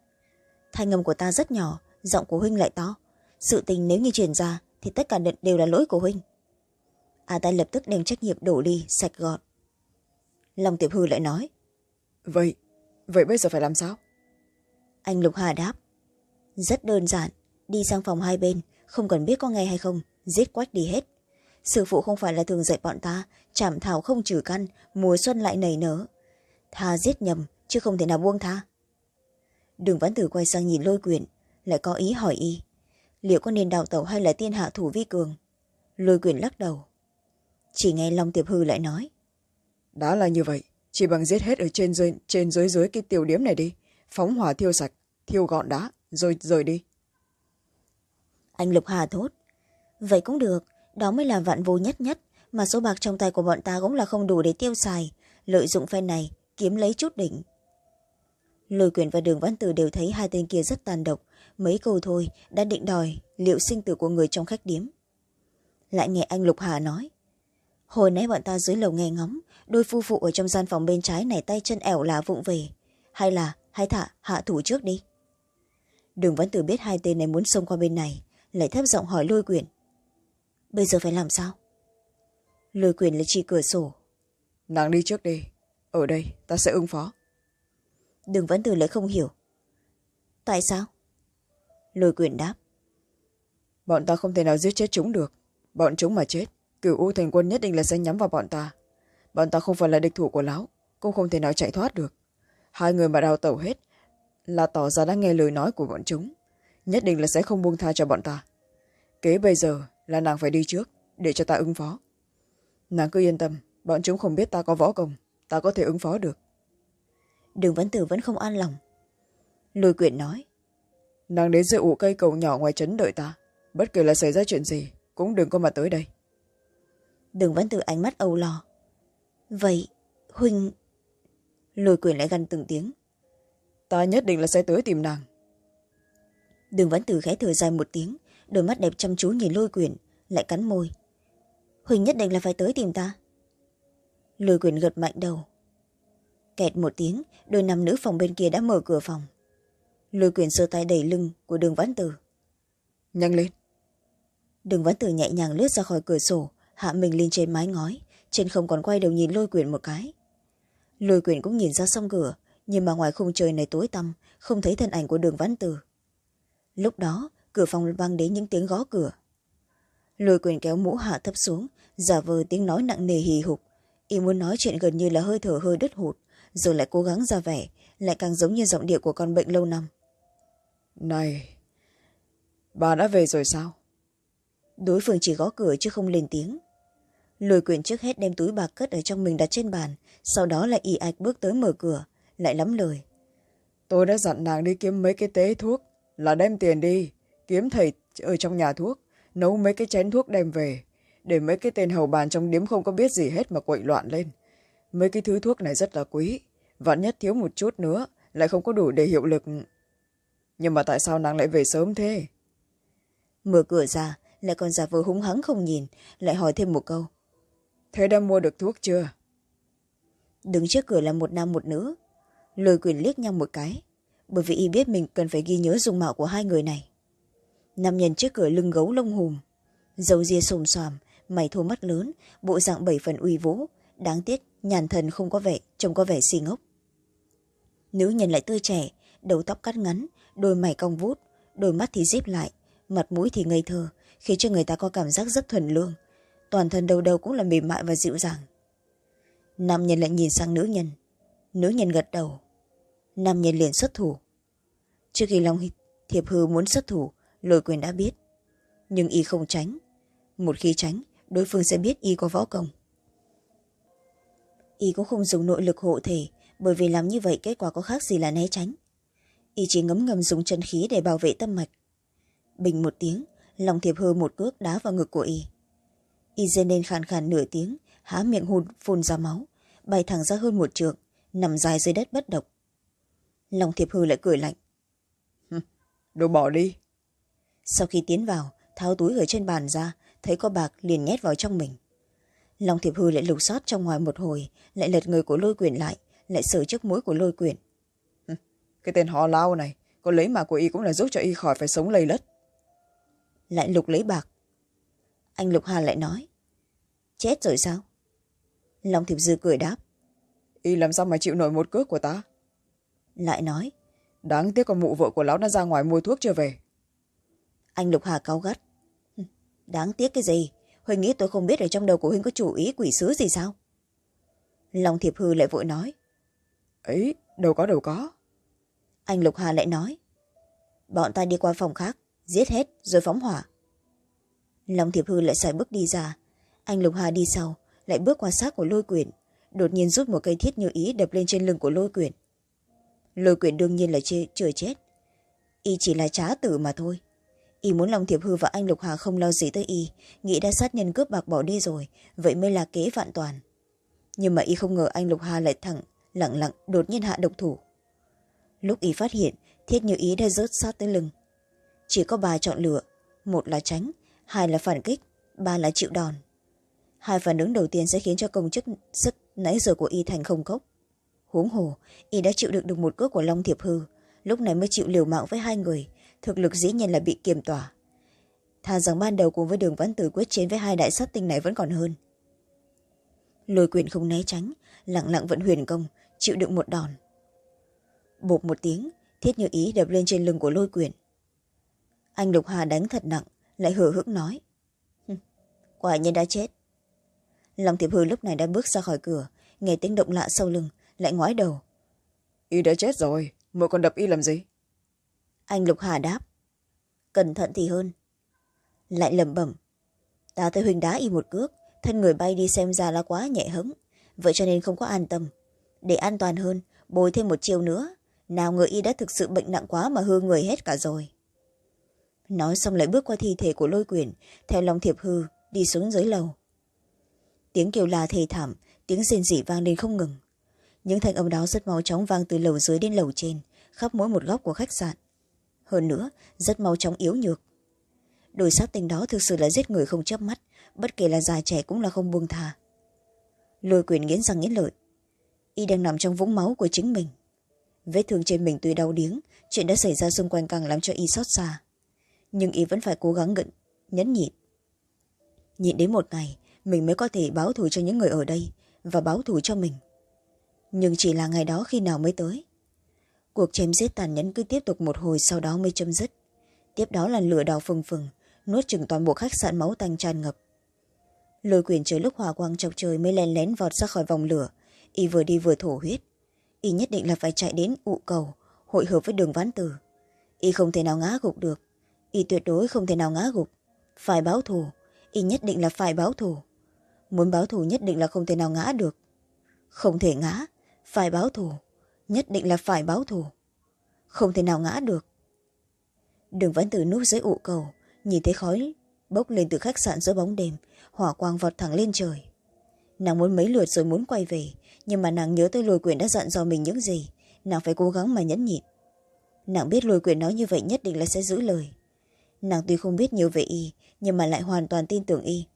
Thanh âm của ta rất nhỏ giọng của huynh lại to. Sự tình nếu như truyền ra thì tất cả đều là lỗi của huynh. A ta lập tức đem trách nhiệm đổ đi sạch gọn. Long tiệp hư lại nói. Vậy vậy bây giờ phải làm sao? Anh lục hà đáp. Rất đơn giản đi sang phòng hai bên không cần biết có nghe hay không giết quách đi hết. Sư phụ không phải là thường dạy bọn ta chảm thảo không trừ căn mùa xuân lại nảy nở. Tha giết nhầm chứ không thể nào buông tha đường vãn tử quay sang nhìn lôi quyển lại có ý hỏi y liệu có nên đào tẩu hay là tiên hạ thủ vi cường? Lôi quyển lắc đầu. Chỉ nghe long tiệp hư lại nói. Đã là như vậy chỉ bằng giết hết ở trên dưới trên dưới dưới cái tiểu điếm này đi. Phóng hỏa thiêu sạch thiêu gọn đá rồi rời đi. Anh lục hà thốt. Vậy cũng được đó mới là vạn vô nhất nhất mà số bạc trong tay của bọn ta cũng là không đủ để tiêu xài. Lợi dụng phen này kiếm lấy chút đỉnh lôi quyền và đường văn tử đều thấy hai tên kia rất tàn độc. Mấy câu thôi, đã định đòi liệu sinh tử của người trong khách điếm. Lại nghe anh lục hà nói, hồi nãy bọn ta dưới lầu nghe ngóng, đôi phu phụ ở trong gian phòng bên trái này tay chân ẻo là vụng về. Hay là hay thả, hạ thủ trước đi. Đường văn tử biết hai tên này muốn xông qua bên này, lại thấp giọng hỏi lôi quyền, bây giờ phải làm sao? Lôi quyền lại chỉ cửa sổ, nàng đi trước đi, ở đây ta sẽ ứng phó đường vẫn từ lại không hiểu. Tại sao? Lôi quyền đáp. Bọn ta không thể nào giết chết chúng được. Bọn chúng mà chết, cửu u thành quân nhất định là sẽ nhắm vào bọn ta. Bọn ta không phải là địch thủ của lão, cũng không thể nào chạy thoát được. Hai người mà đào tẩu hết là tỏ ra đã nghe lời nói của bọn chúng, nhất định là sẽ không buông tha cho bọn ta. Kế bây giờ là nàng phải đi trước để cho ta ứng phó. Nàng cứ yên tâm, bọn chúng không biết ta có võ công, ta có thể ứng phó được đường vấn tử vẫn không an lòng. Lôi quyển nói nàng đến giữa ủ cây cầu nhỏ ngoài trấn đợi ta. Bất kể là xảy ra chuyện gì cũng đừng có mà tới đây. Đường vấn tử ánh mắt âu lo. Vậy huynh lôi quyển lại gằn từng tiếng. Ta nhất định là sẽ tới tìm nàng. Đường vấn tử khẽ thở dài một tiếng đôi mắt đẹp chăm chú nhìn lôi quyển lại cắn môi. Huỳnh nhất định là phải tới tìm ta. Lôi quyển gật mạnh đầu kẹt một tiếng đôi nam nữ phòng bên kia đã mở cửa phòng. Lôi quyển sơ tay đẩy lưng của đường vãn tử. Nhanh lên. Đường vãn tử nhẹ nhàng lướt ra khỏi cửa sổ hạ mình lên trên mái ngói trên không còn quay đầu nhìn lôi quyển một cái. Lôi quyển cũng nhìn ra xong cửa nhưng mà ngoài khung trời này tối tăm không thấy thân ảnh của đường vãn tử. Lúc đó cửa phòng vang đến những tiếng gõ cửa. Lôi quyền kéo mũ hạ thấp xuống giả vờ tiếng nói nặng nề hì hục. Y muốn nói chuyện gần như là hơi thở hơi đứt hụt rồi lại cố gắng ra vẻ lại càng giống như giọng điệu của con bệnh lâu năm. Này bà đã về rồi sao? Đối phương chỉ gõ cửa chứ không lên tiếng. Lôi quyền trước hết đem túi bạc cất ở trong mình đặt trên bàn sau đó lại y ạch bước tới mở cửa lại lắm lời. Tôi đã dặn nàng đi kiếm mấy cái tế thuốc là đem tiền đi kiếm thầy ở trong nhà thuốc nấu mấy cái chén thuốc đem về để mấy cái tên hầu bàn trong điếm không có biết gì hết mà quậy loạn lên mấy cái thứ thuốc này rất là quý. Vạn nhất thiếu một chút nữa lại không có đủ để hiệu lực. Nhưng mà tại sao nàng lại về sớm thế? Mở cửa ra lại còn giả vờ húng hắng không nhìn lại hỏi thêm một câu. Thế đã mua được thuốc chưa? Đứng trước cửa là một nam một nữ. Lôi quyền liếc nhau một cái bởi vì y biết mình cần phải ghi nhớ dung mạo của hai người này. Nam nhân trước cửa lưng gấu lông hùm dầu ria xồm xoàm mày thô mắt lớn bộ dạng bảy phần uy vũ đáng tiếc, nhàn thần không có vẻ, trông có vẻ xì ngốc. Nữ nhân lại tươi trẻ, đầu tóc cắt ngắn, đôi mày cong vút, đôi mắt thì díp lại, mặt mũi thì ngây thơ, khiến cho người ta có cảm giác rất thuần lương. Toàn thân đầu đầu cũng là mềm mại và dịu dàng. Nam nhân lại nhìn sang nữ nhân. Nữ nhân gật đầu. Nam nhân liền xuất thủ. Trước khi long thiệp hư muốn xuất thủ, lôi quyền đã biết. Nhưng y không tránh. Một khi tránh, đối phương sẽ biết y có võ công y cũng không dùng nội lực hộ thể bởi vì làm như vậy kết quả có khác gì là né tránh. Y chỉ ngấm ngầm dùng chân khí để bảo vệ tâm mạch. Bình một tiếng lòng thiệp hư một cước đá vào ngực của y. Y dên lên khàn khàn nửa tiếng há miệng hùn phun ra máu bay thẳng ra hơn một trượng nằm dài dưới đất bất động. Lòng thiệp hư lại cười lạnh. Đồ bỏ đi. Sau khi tiến vào tháo túi ở trên bàn ra thấy có bạc liền nhét vào trong mình lòng thiệp hư lại lục soát trong ngoài một hồi lại lật người của lôi quyền lại lại sờ trước mũi của lôi quyền. Cái tên họ lao này có lấy mà của y cũng là giúp cho y khỏi phải sống lầy lất. Lại lục lấy bạc. Anh lục hà lại nói chết rồi sao? Long thiệp dư cười đáp y làm sao mà chịu nổi một cước của ta? Lại nói đáng tiếc con mụ vợ của lão đã ra ngoài mua thuốc chưa về. Anh lục hà cáu gắt đáng tiếc cái gì huynh nghĩ tôi không biết ở trong đầu của huynh có chủ ý quỷ sứ gì sao? Long thiệp hư lại vội nói. Ấy đâu có đâu có. Anh lục hà lại nói. Bọn ta đi qua phòng khác giết hết rồi phóng hỏa. Long thiệp hư lại xài bước đi ra. Anh lục hà đi sau lại bước qua xác của lôi quyển đột nhiên rút một cây thiết như ý đập lên trên lưng của lôi quyển. Lôi quyển đương nhiên là chưa chết. Y chỉ là trá tử mà thôi y muốn lòng thiệp hư và anh lục hà không lo gì tới y. Nghĩ đã sát nhân cướp bạc bỏ đi rồi, vậy mới là kế vạn toàn. Nhưng mà y không ngờ anh lục hà lại thẳng, lặng lặng, đột nhiên hạ độc thủ. Lúc y phát hiện, thiết như ý đã rớt sát tới lưng. Chỉ có bà chọn lựa, một là tránh, hai là phản kích, ba là chịu đòn. Hai phản ứng đầu tiên sẽ khiến cho công chức sức nãy giờ của y thành không cốc. Huống hồ, y đã chịu đựng được một cước của long thiệp hư, lúc này mới chịu liều mạng với hai người thực lực dĩ nhiên là bị kiềm tỏa. Thà rằng ban đầu cùng với đường văn tử quyết chiến với hai đại sát tinh này vẫn còn hơn. Lôi quyền không né tránh, lặng lặng vẫn huyền công, chịu đựng một đòn. Bột một tiếng, thiết như ý đập lên trên lưng của lôi quyền. Anh lục hà đánh thật nặng, lại hờ hững nói quả nhiên đã chết. Lòng thiệp hư lúc này đã bước ra khỏi cửa, nghe tiếng động lạ sau lưng, lại ngoái đầu. Y đã chết rồi mỗi còn đập y làm gì? Anh lục hà đáp. Cẩn thận thì hơn. Lại lẩm bẩm. Ta thấy huỳnh đá y một cước, thân người bay đi xem ra là quá nhẹ hẫng vậy cho nên không có an tâm. Để an toàn hơn, bồi thêm một chiêu nữa. Nào người y đã thực sự bệnh nặng quá mà hư người hết cả rồi. Nói xong lại bước qua thi thể của lôi quyền theo lòng thiệp hư, đi xuống dưới lầu. Tiếng kêu la thê thảm, tiếng rên rỉ vang lên không ngừng. Những thanh âm đó rất mau chóng vang từ lầu dưới đến lầu trên, khắp mỗi một góc của khách sạn hơn nữa, rất mau chóng yếu nhược. Đôi sát tình đó thực sự là giết người không chớp mắt, bất kể là già trẻ cũng là không buông thà lôi quyền nghiến răng nghiến lợi. Y đang nằm trong vũng máu của chính mình. Vết thương trên mình tuy đau điếng, chuyện đã xảy ra xung quanh càng làm cho y xót xa. Nhưng y vẫn phải cố gắng gận nhẫn nhịn. Nhịn đến một ngày, mình mới có thể báo thù cho những người ở đây và báo thù cho mình. Nhưng chỉ là ngày đó khi nào mới tới cuộc chém giết tàn nhẫn cứ tiếp tục một hồi sau đó mới chấm dứt. Tiếp đó là lửa đào phừng phừng, nuốt chừng toàn bộ khách sạn máu tanh tràn ngập. Lôi quyền trời lúc hòa quang chọc trời mới len lén vọt ra khỏi vòng lửa. Y vừa đi vừa thổ huyết. Y nhất định là phải chạy đến ụ cầu, hội hợp với đường ván tử. Y không thể nào ngã gục được. Y tuyệt đối không thể nào ngã gục. Phải báo thù. Y nhất định là phải báo thù. Muốn báo thù nhất định là không thể nào ngã được. Không thể ngã, phải báo thù nhất định là phải báo thù. Không thể nào ngã được. Đường vẫn từ núp dưới ụ cầu, nhìn thấy khói bốc lên từ khách sạn giữa bóng đêm, hỏa quang vọt thẳng lên trời. Nàng muốn mấy lượt rồi muốn quay về, nhưng mà nàng nhớ tới lôi quyền đã dặn dò mình những gì, nàng phải cố gắng mà nhẫn nhịn. Nàng biết lôi quyền nói như vậy nhất định là sẽ giữ lời. Nàng tuy không biết nhiều về y, nhưng mà lại hoàn toàn tin tưởng y.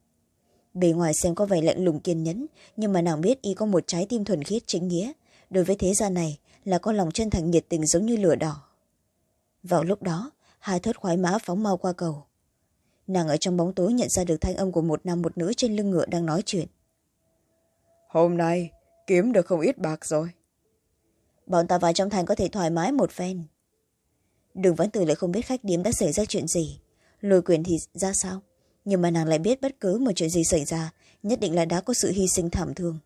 Bề ngoài xem có vẻ lạnh lùng kiên nhẫn, nhưng mà nàng biết y có một trái tim thuần khiết chính nghĩa. Đối với thế gian này là có lòng chân thành nhiệt tình giống như lửa đỏ. Vào lúc đó hai thớt khoái mã phóng mau qua cầu. Nàng ở trong bóng tối nhận ra được thanh âm của một nam một nữ trên lưng ngựa đang nói chuyện. Hôm nay kiếm được không ít bạc rồi. Bọn ta vào trong thành có thể thoải mái một phen. Đường vẫn từ lại không biết khách điếm đã xảy ra chuyện gì. Lôi quyền thì ra sao? Nhưng mà nàng lại biết bất cứ một chuyện gì xảy ra nhất định là đã có sự hy sinh thảm thương.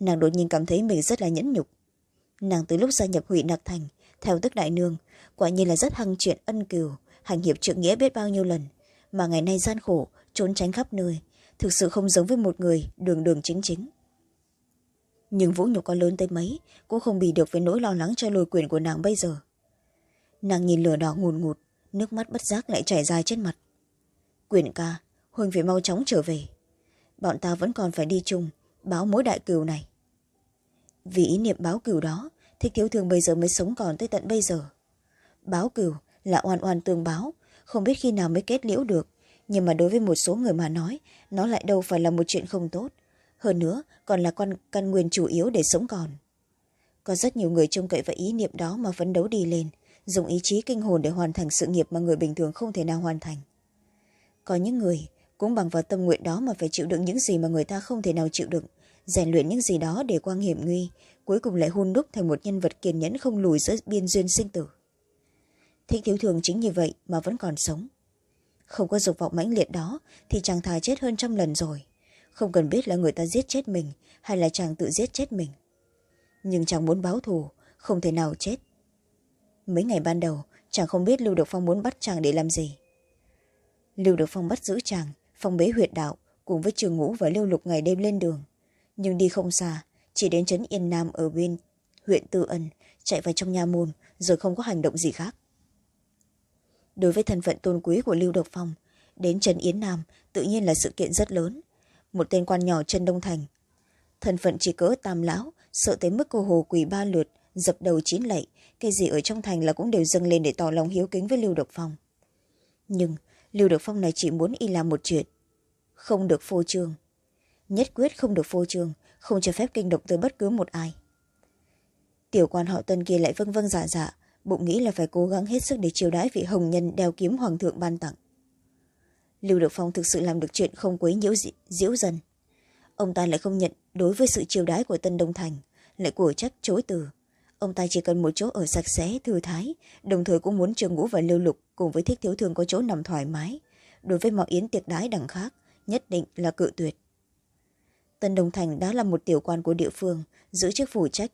Nàng đột nhiên cảm thấy mình rất là nhẫn nhục nàng từ lúc gia nhập hủy nặc thành, theo tức đại nương, quả nhiên là rất hăng chuyện ân cừu, hành hiệp trượng nghĩa biết bao nhiêu lần. Mà ngày nay gian khổ, trốn tránh khắp nơi, thực sự không giống với một người đường đường chính chính. Nhưng vũ nhục có lớn tới mấy, cũng không bì được với nỗi lo lắng cho lôi quyền của nàng bây giờ. Nàng nhìn lửa đỏ ngùn ngụt, nước mắt bất giác lại chảy dài trên mặt. Quyền ca huỳnh phải mau chóng trở về. Bọn ta vẫn còn phải đi chung, báo mối đại cừu này vì ý niệm báo cừu đó thích thiếu thường bây giờ mới sống còn tới tận bây giờ. Báo cừu là oan oan tương báo, không biết khi nào mới kết liễu được, nhưng mà đối với một số người mà nói, nó lại đâu phải là một chuyện không tốt. Hơn nữa, còn là con, căn nguyên chủ yếu để sống còn. Có rất nhiều người trông cậy vào ý niệm đó mà phấn đấu đi lên, dùng ý chí kinh hồn để hoàn thành sự nghiệp mà người bình thường không thể nào hoàn thành. Có những người cũng bằng vào tâm nguyện đó mà phải chịu đựng những gì mà người ta không thể nào chịu đựng rèn luyện những gì đó để qua hiểm nguy, cuối cùng lại hun đúc thành một nhân vật kiên nhẫn không lùi giữa biên duyên sinh tử. Thích thiếu thường chính như vậy mà vẫn còn sống. Không có dục vọng mãnh liệt đó thì chàng thà chết hơn trăm lần rồi. Không cần biết là người ta giết chết mình hay là chàng tự giết chết mình. Nhưng chàng muốn báo thù, không thể nào chết. Mấy ngày ban đầu, chàng không biết lưu được phong muốn bắt chàng để làm gì. Lưu được phong bắt giữ chàng, phong bế huyệt đạo, cùng với trường ngũ và lưu lục ngày đêm lên đường nhưng đi không xa, chỉ đến trấn yên nam ở bên huyện tư ân, chạy vào trong nhà môn, rồi không có hành động gì khác. Đối với thân phận tôn quý của lưu độc phong, đến trấn yến nam tự nhiên là sự kiện rất lớn. Một tên quan nhỏ chân đông thành, thân phận chỉ cỡ tam lão, sợ tới mức cô hồ quỳ ba lượt, dập đầu chín lạy, cái gì ở trong thành là cũng đều dâng lên để tỏ lòng hiếu kính với lưu độc phong. Nhưng lưu độc phong này chỉ muốn y làm một chuyện, không được phô trương nhất quyết không được phô trương, không cho phép kinh động tới bất cứ một ai. Tiểu quan họ tân kia lại vâng vâng dạ dạ bụng nghĩ là phải cố gắng hết sức để chiều đãi vị hồng nhân đeo kiếm hoàng thượng ban tặng. Lưu được phong thực sự làm được chuyện không quấy nhiễu diễu dân. Ông ta lại không nhận đối với sự chiều đãi của tân đông thành, lại của trách chối từ. Ông ta chỉ cần một chỗ ở sạch sẽ, thư thái, đồng thời cũng muốn trường ngũ và lưu lục cùng với thích thiếu thường có chỗ nằm thoải mái. Đối với mọi yến tiệc đái đẳng khác, nhất định là cự tuyệt tân Đồng thành đã là một tiểu quan của địa phương, giữ chức phụ trách.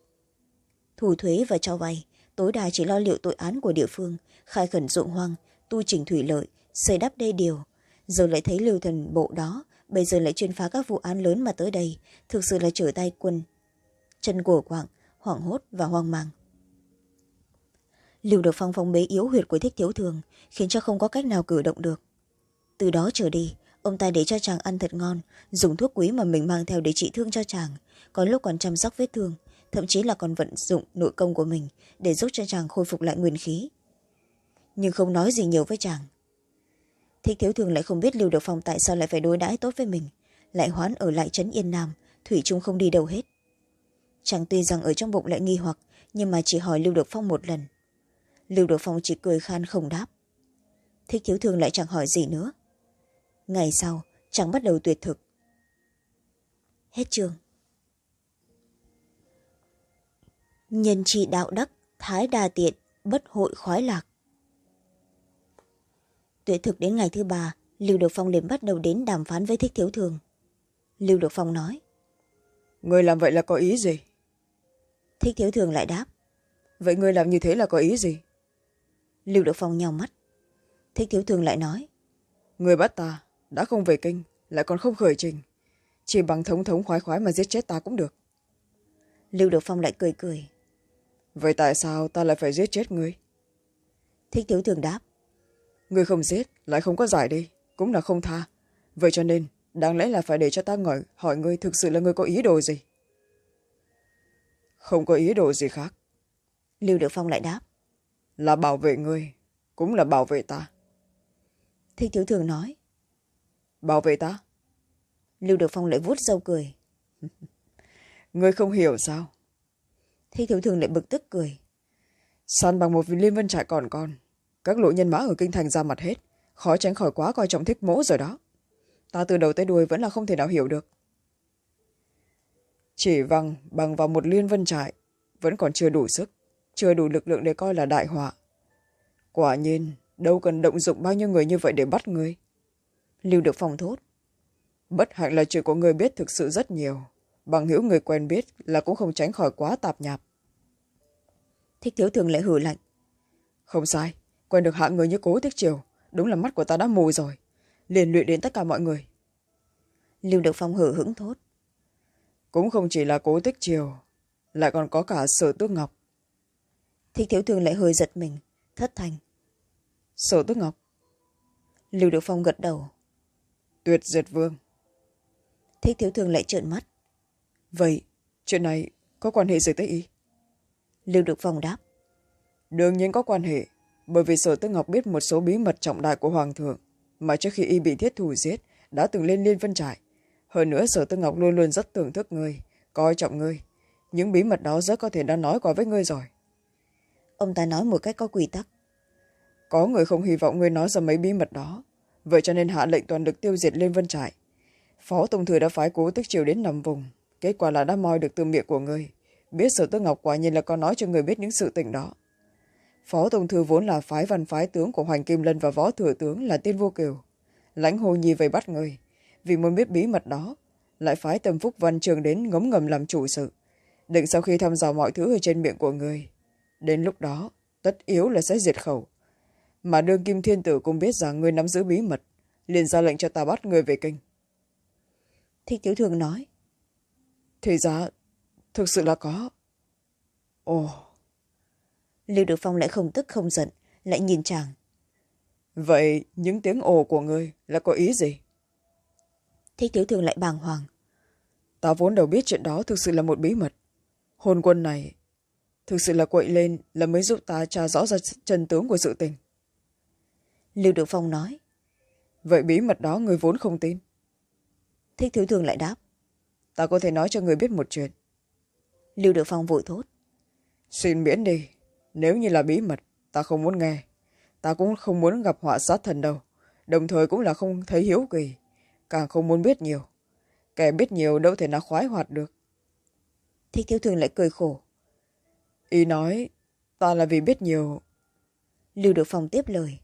Thu thuế và cho vay, tối đa chỉ lo liệu tội án của địa phương, khai khẩn ruộng hoang, tu trình thủy lợi, xây đắp đê điều. Giờ lại thấy lưu thần bộ đó, bây giờ lại chuyên phá các vụ án lớn mà tới đây, thực sự là trở tay quân. Chân của quạng, hoảng hốt và hoang mang. Lưu được phong phong bế yếu huyệt của thích thiếu thường, khiến cho không có cách nào cử động được. Từ đó trở đi ông ta để cho chàng ăn thật ngon, dùng thuốc quý mà mình mang theo để trị thương cho chàng. Có lúc còn chăm sóc vết thương, thậm chí là còn vận dụng nội công của mình để giúp cho chàng khôi phục lại nguyên khí. Nhưng không nói gì nhiều với chàng. Thích thiếu thường lại không biết lưu được phong tại sao lại phải đối đãi tốt với mình, lại hoán ở lại trấn yên nam, thủy trung không đi đâu hết. Chàng tuy rằng ở trong bụng lại nghi hoặc, nhưng mà chỉ hỏi lưu được phong một lần. Lưu được phong chỉ cười khan không đáp. Thích thiếu thường lại chẳng hỏi gì nữa ngày sau chàng bắt đầu tuyệt thực. Hết chương. Nhân trị đạo đắc thái đà tiện bất hội khoái lạc. Tuyệt thực đến ngày thứ ba lưu được phong liền bắt đầu đến đàm phán với thích thiếu thường. Lưu được phong nói người làm vậy là có ý gì? Thích thiếu thường lại đáp vậy người làm như thế là có ý gì? Lưu được phong nhau mắt. Thích thiếu thường lại nói người bắt ta đã không về kinh lại còn không khởi trình. Chỉ bằng thống thống khoái khoái mà giết chết ta cũng được. Lưu được phong lại cười cười. Vậy tại sao ta lại phải giết chết ngươi? Thích thiếu thường đáp. Ngươi không giết lại không có giải đi cũng là không tha. Vậy cho nên đáng lẽ là phải để cho ta nghỏi hỏi ngươi thực sự là ngươi có ý đồ gì? Không có ý đồ gì khác. Lưu được phong lại đáp. Là bảo vệ ngươi cũng là bảo vệ ta. Thích thiếu thường nói bảo vệ ta. Lưu được phong lại vuốt râu cười. *laughs* Ngươi không hiểu sao? Thích thiếu thường lại bực tức cười. Săn bằng một liên vân trại còn con. Các lộ nhân mã ở kinh thành ra mặt hết. Khó tránh khỏi quá coi trọng thích mỗ rồi đó. Ta từ đầu tới đuôi vẫn là không thể nào hiểu được. Chỉ văng bằng vào một liên vân trại vẫn còn chưa đủ sức chưa đủ lực lượng để coi là đại họa. Quả nhiên đâu cần động dụng bao nhiêu người như vậy để bắt người lưu được phòng thốt. Bất hạnh là chuyện của người biết thực sự rất nhiều. Bằng hữu người quen biết là cũng không tránh khỏi quá tạp nhạp. Thích thiếu thường lại hử lạnh. Không sai quen được hạ người như cố thích triều. Đúng là mắt của ta đã mù rồi. Liền luyện đến tất cả mọi người. Lưu được phong hử hững thốt. Cũng không chỉ là cố tích triều lại còn có cả sở tước ngọc. Thích thiếu thường lại hơi giật mình thất thành. Sở tước ngọc. Lưu được phong gật đầu tuyệt diệt vương. Thích thiếu thường lại trợn mắt. Vậy chuyện này có quan hệ gì tới ý lưu được phong đáp. Đương nhiên có quan hệ bởi vì sở tước ngọc biết một số bí mật trọng đại của hoàng thượng mà trước khi y bị thiết thủ giết đã từng lên liên vân trại. Hơn nữa sở tư ngọc luôn luôn rất thưởng thức ngươi coi trọng ngươi. Những bí mật đó rất có thể đã nói qua với ngươi rồi. Ông ta nói một cách có quy tắc. Có người không hy vọng ngươi nói ra mấy bí mật đó vậy cho nên hạ lệnh toàn lực tiêu diệt lên vân trại. Phó tông thừa đã phái cố tức triều đến nằm vùng. Kết quả là đã moi được từ miệng của ngươi biết sở tước ngọc quả nhiên là có nói cho người biết những sự tình đó. Phó tông thư vốn là phái văn phái tướng của hoành kim lân và võ thừa tướng là tiên vô kiều. Lãnh hồ nhi về bắt người. Vì muốn biết bí mật đó, lại phái tâm phúc văn trường đến ngấm ngầm làm chủ sự. Định sau khi thăm dò mọi thứ ở trên miệng của người, đến lúc đó, tất yếu là sẽ diệt khẩu mà đương kim thiên tử cũng biết rằng người nắm giữ bí mật liền ra lệnh cho ta bắt người về kinh. Thích thiếu thường nói. Thì ra thực sự là có. Ồ. Lưu được phong lại không tức không giận lại nhìn chàng. Vậy những tiếng ồ của ngươi là có ý gì? Thích thiếu thường lại bàng hoàng. Ta vốn đâu biết chuyện đó thực sự là một bí mật. Hôn quân này thực sự là quậy lên là mới giúp ta tra rõ ra chân tướng của sự tình lưu được phong nói. Vậy bí mật đó người vốn không tin. Thích thiếu thường lại đáp. Ta có thể nói cho người biết một chuyện. Lưu được phong vội thốt. Xin miễn đi. Nếu như là bí mật ta không muốn nghe. Ta cũng không muốn gặp họa sát thần đâu. Đồng thời cũng là không thấy hiếu kỳ. Càng không muốn biết nhiều. Kẻ biết nhiều đâu thể nào khoái hoạt được. Thích thiếu thường lại cười khổ. Y nói ta là vì biết nhiều. Lưu được phong tiếp lời